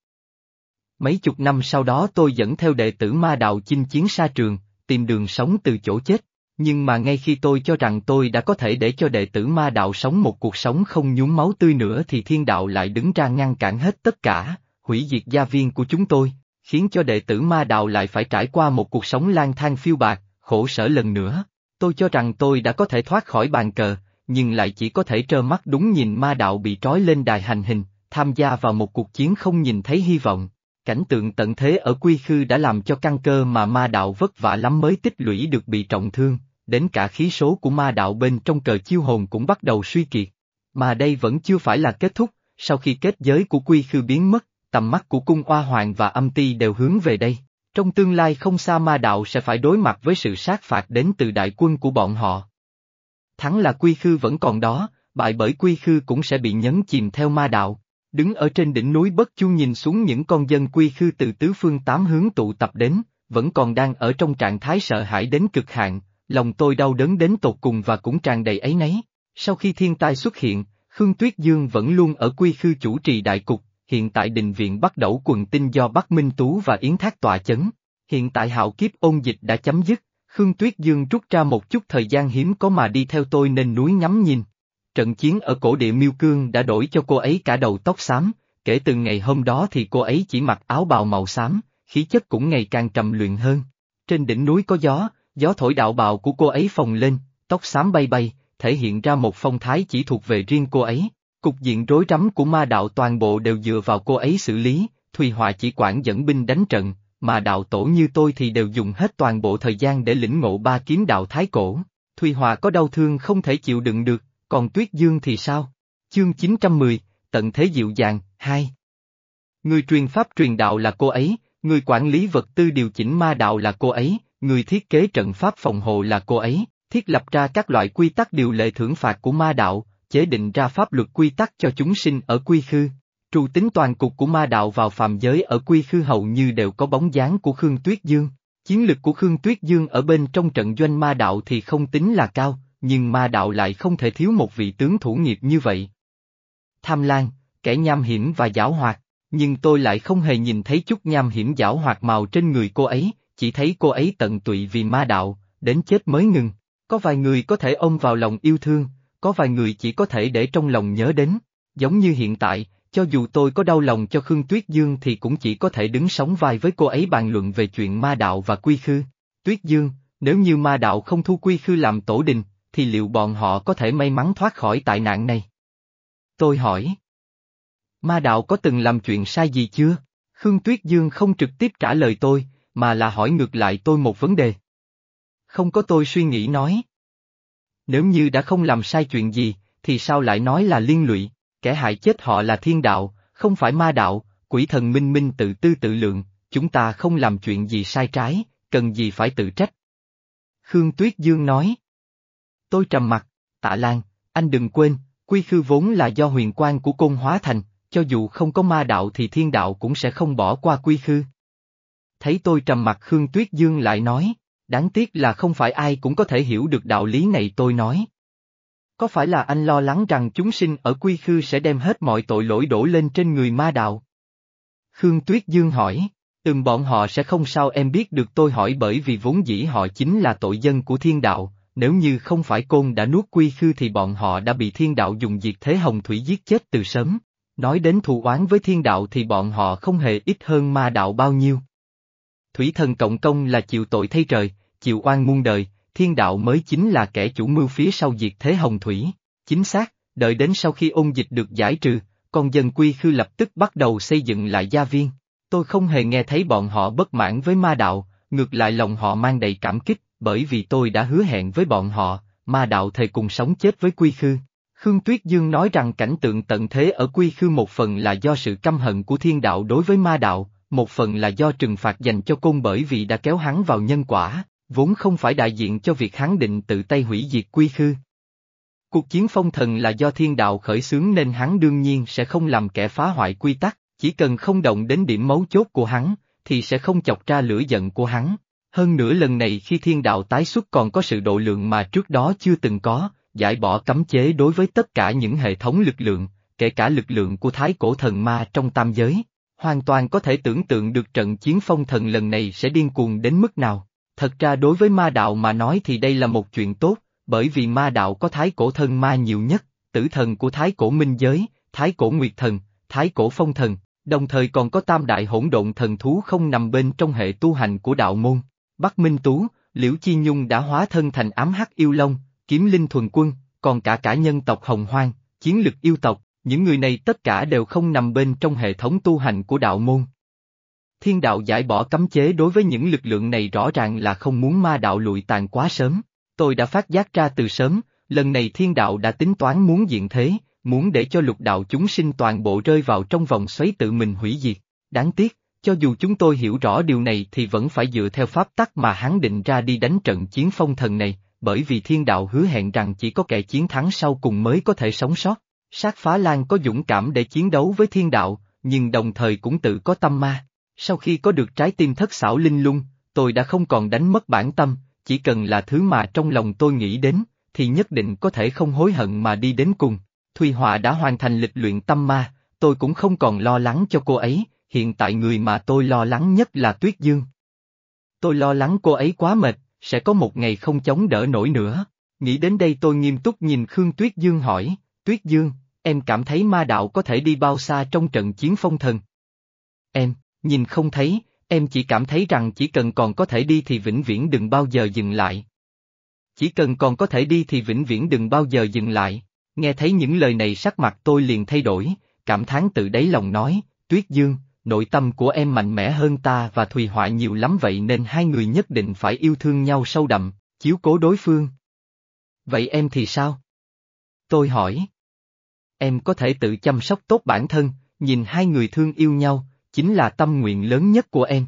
Mấy chục năm sau đó tôi dẫn theo đệ tử ma đạo chinh chiến xa trường, tìm đường sống từ chỗ chết. Nhưng mà ngay khi tôi cho rằng tôi đã có thể để cho đệ tử ma đạo sống một cuộc sống không nhúng máu tươi nữa thì thiên đạo lại đứng ra ngăn cản hết tất cả, hủy diệt gia viên của chúng tôi, khiến cho đệ tử ma đạo lại phải trải qua một cuộc sống lang thang phiêu bạc, khổ sở lần nữa. Tôi cho rằng tôi đã có thể thoát khỏi bàn cờ, nhưng lại chỉ có thể trơ mắt đúng nhìn ma đạo bị trói lên đài hành hình, tham gia vào một cuộc chiến không nhìn thấy hy vọng. Cảnh tượng tận thế ở Quy Khư đã làm cho căn cơ mà ma đạo vất vả lắm mới tích lũy được bị trọng thương, đến cả khí số của ma đạo bên trong cờ chiêu hồn cũng bắt đầu suy kiệt. Mà đây vẫn chưa phải là kết thúc, sau khi kết giới của Quy Khư biến mất, tầm mắt của cung oa hoàng và âm ti đều hướng về đây. Trong tương lai không xa ma đạo sẽ phải đối mặt với sự sát phạt đến từ đại quân của bọn họ. Thắng là quy khư vẫn còn đó, bại bởi quy khư cũng sẽ bị nhấn chìm theo ma đạo. Đứng ở trên đỉnh núi Bất Chu nhìn xuống những con dân quy khư từ tứ phương tám hướng tụ tập đến, vẫn còn đang ở trong trạng thái sợ hãi đến cực hạn, lòng tôi đau đớn đến tột cùng và cũng tràn đầy ấy nấy. Sau khi thiên tai xuất hiện, Khương Tuyết Dương vẫn luôn ở quy khư chủ trì đại cục, hiện tại đình viện bắt đầu quần tinh do Bắc Minh Tú và Yến Thác tọa chấn. Hiện tại hạo kiếp ôn dịch đã chấm dứt, Khương Tuyết Dương rút ra một chút thời gian hiếm có mà đi theo tôi nên núi ngắm nhìn. Trận chiến ở cổ địa Miêu Cương đã đổi cho cô ấy cả đầu tóc xám, kể từ ngày hôm đó thì cô ấy chỉ mặc áo bào màu xám, khí chất cũng ngày càng trầm luyện hơn. Trên đỉnh núi có gió, gió thổi đạo bào của cô ấy phồng lên, tóc xám bay bay, thể hiện ra một phong thái chỉ thuộc về riêng cô ấy. Cục diện rối rắm của ma đạo toàn bộ đều dựa vào cô ấy xử lý, Thùy Họa chỉ quản dẫn binh đánh trận, mà đạo tổ như tôi thì đều dùng hết toàn bộ thời gian để lĩnh ngộ ba kiếm đạo thái cổ. Thùy Họa có đau thương không thể chịu đựng được, còn Tuyết Dương thì sao? Chương 910, Tận Thế Dịu Dàng, 2 Người truyền pháp truyền đạo là cô ấy, người quản lý vật tư điều chỉnh ma đạo là cô ấy, người thiết kế trận pháp phòng hộ là cô ấy, thiết lập ra các loại quy tắc điều lệ thưởng phạt của ma đạo, chế định ra pháp luật quy tắc cho chúng sinh ở quy khư. Trù tính toàn cục của ma đạo vào phàm giới ở quy khư hầu như đều có bóng dáng của Khương Tuyết Dương. Chiến lực của Khương Tuyết Dương ở bên trong trận doanh ma đạo thì không tính là cao, nhưng ma đạo lại không thể thiếu một vị tướng thủ nghiệp như vậy. Tham Lan, kẻ nham hiểm và giảo hoạt, nhưng tôi lại không hề nhìn thấy chút nham hiểm giảo hoạt màu trên người cô ấy, chỉ thấy cô ấy tận tụy vì ma đạo, đến chết mới ngừng. Có vài người có thể ôm vào lòng yêu thương, có vài người chỉ có thể để trong lòng nhớ đến. Giống như hiện tại, cho dù tôi có đau lòng cho Khương Tuyết Dương thì cũng chỉ có thể đứng sóng vai với cô ấy bàn luận về chuyện ma đạo và quy khư. Tuyết Dương, nếu như ma đạo không thu quy khư làm tổ đình, thì liệu bọn họ có thể may mắn thoát khỏi tai nạn này? Tôi hỏi. Ma đạo có từng làm chuyện sai gì chưa? Khương Tuyết Dương không trực tiếp trả lời tôi, mà là hỏi ngược lại tôi một vấn đề. Không có tôi suy nghĩ nói. Nếu như đã không làm sai chuyện gì, thì sao lại nói là liên lụy, kẻ hại chết họ là thiên đạo, không phải ma đạo, quỷ thần minh minh tự tư tự lượng, chúng ta không làm chuyện gì sai trái, cần gì phải tự trách. Khương Tuyết Dương nói. Tôi trầm mặt, tạ Lan, anh đừng quên, quy khư vốn là do huyền quan của côn hóa thành, cho dù không có ma đạo thì thiên đạo cũng sẽ không bỏ qua quy khư. Thấy tôi trầm mặt Khương Tuyết Dương lại nói, đáng tiếc là không phải ai cũng có thể hiểu được đạo lý này tôi nói. Có phải là anh lo lắng rằng chúng sinh ở quy khư sẽ đem hết mọi tội lỗi đổ lên trên người ma đạo? Khương Tuyết Dương hỏi, từng bọn họ sẽ không sao em biết được tôi hỏi bởi vì vốn dĩ họ chính là tội dân của thiên đạo, nếu như không phải côn đã nuốt quy khư thì bọn họ đã bị thiên đạo dùng diệt thế hồng thủy giết chết từ sớm. Nói đến thù oán với thiên đạo thì bọn họ không hề ít hơn ma đạo bao nhiêu. Thủy thần cộng công là chịu tội thay trời, chịu oan muôn đời, thiên đạo mới chính là kẻ chủ mưu phía sau diệt thế hồng thủy. Chính xác, đợi đến sau khi ôn dịch được giải trừ, con dân quy khư lập tức bắt đầu xây dựng lại gia viên. Tôi không hề nghe thấy bọn họ bất mãn với ma đạo, ngược lại lòng họ mang đầy cảm kích, bởi vì tôi đã hứa hẹn với bọn họ, ma đạo thề cùng sống chết với quy khư. Khương Tuyết Dương nói rằng cảnh tượng tận thế ở quy khư một phần là do sự căm hận của thiên đạo đối với ma đạo, một phần là do trừng phạt dành cho côn bởi vì đã kéo hắn vào nhân quả, vốn không phải đại diện cho việc hắn định tự tay hủy diệt quy khư. Cuộc chiến phong thần là do thiên đạo khởi xướng nên hắn đương nhiên sẽ không làm kẻ phá hoại quy tắc, chỉ cần không động đến điểm mấu chốt của hắn, thì sẽ không chọc ra lửa giận của hắn. Hơn nữa lần này khi thiên đạo tái xuất còn có sự độ lượng mà trước đó chưa từng có, giải bỏ cấm chế đối với tất cả những hệ thống lực lượng, kể cả lực lượng của thái cổ thần ma trong tam giới. Hoàn toàn có thể tưởng tượng được trận chiến phong thần lần này sẽ điên cuồng đến mức nào. Thật ra đối với ma đạo mà nói thì đây là một chuyện tốt, bởi vì ma đạo có thái cổ thần ma nhiều nhất, tử thần của thái cổ minh giới, thái cổ nguyệt thần, thái cổ phong thần, đồng thời còn có tam đại hỗn độn thần thú không nằm bên trong hệ tu hành của đạo môn. Bắc Minh Tú, Liễu Chi Nhung đã hóa thân thành ám hắc yêu long, kiếm linh thuần quân, còn cả cả nhân tộc Hồng Hoang, chiến lực yêu tộc, những người này tất cả đều không nằm bên trong hệ thống tu hành của đạo môn. Thiên đạo giải bỏ cấm chế đối với những lực lượng này rõ ràng là không muốn ma đạo lụi tàn quá sớm. Tôi đã phát giác ra từ sớm, lần này thiên đạo đã tính toán muốn diện thế, muốn để cho lục đạo chúng sinh toàn bộ rơi vào trong vòng xoáy tự mình hủy diệt. Đáng tiếc, cho dù chúng tôi hiểu rõ điều này thì vẫn phải dựa theo pháp tắc mà hắn định ra đi đánh trận chiến phong thần này, bởi vì thiên đạo hứa hẹn rằng chỉ có kẻ chiến thắng sau cùng mới có thể sống sót. Sát phá lan có dũng cảm để chiến đấu với thiên đạo, nhưng đồng thời cũng tự có tâm ma. Sau khi có được trái tim thất xảo linh lung, tôi đã không còn đánh mất bản tâm, chỉ cần là thứ mà trong lòng tôi nghĩ đến, thì nhất định có thể không hối hận mà đi đến cùng. Thùy Họa đã hoàn thành lịch luyện tâm ma, tôi cũng không còn lo lắng cho cô ấy, hiện tại người mà tôi lo lắng nhất là Tuyết Dương. Tôi lo lắng cô ấy quá mệt, sẽ có một ngày không chống đỡ nổi nữa. Nghĩ đến đây tôi nghiêm túc nhìn Khương Tuyết Dương hỏi, Tuyết Dương, em cảm thấy ma đạo có thể đi bao xa trong trận chiến phong thần? Em, nhìn không thấy, em chỉ cảm thấy rằng chỉ cần còn có thể đi thì vĩnh viễn đừng bao giờ dừng lại. Chỉ cần còn có thể đi thì vĩnh viễn đừng bao giờ dừng lại. Nghe thấy những lời này sắc mặt tôi liền thay đổi, cảm thán tự đáy lòng nói, Tuyết Dương, nội tâm của em mạnh mẽ hơn ta và Thùy Họa nhiều lắm vậy nên hai người nhất định phải yêu thương nhau sâu đậm, chiếu cố đối phương. Vậy em thì sao? Tôi hỏi. Em có thể tự chăm sóc tốt bản thân, nhìn hai người thương yêu nhau, chính là tâm nguyện lớn nhất của em.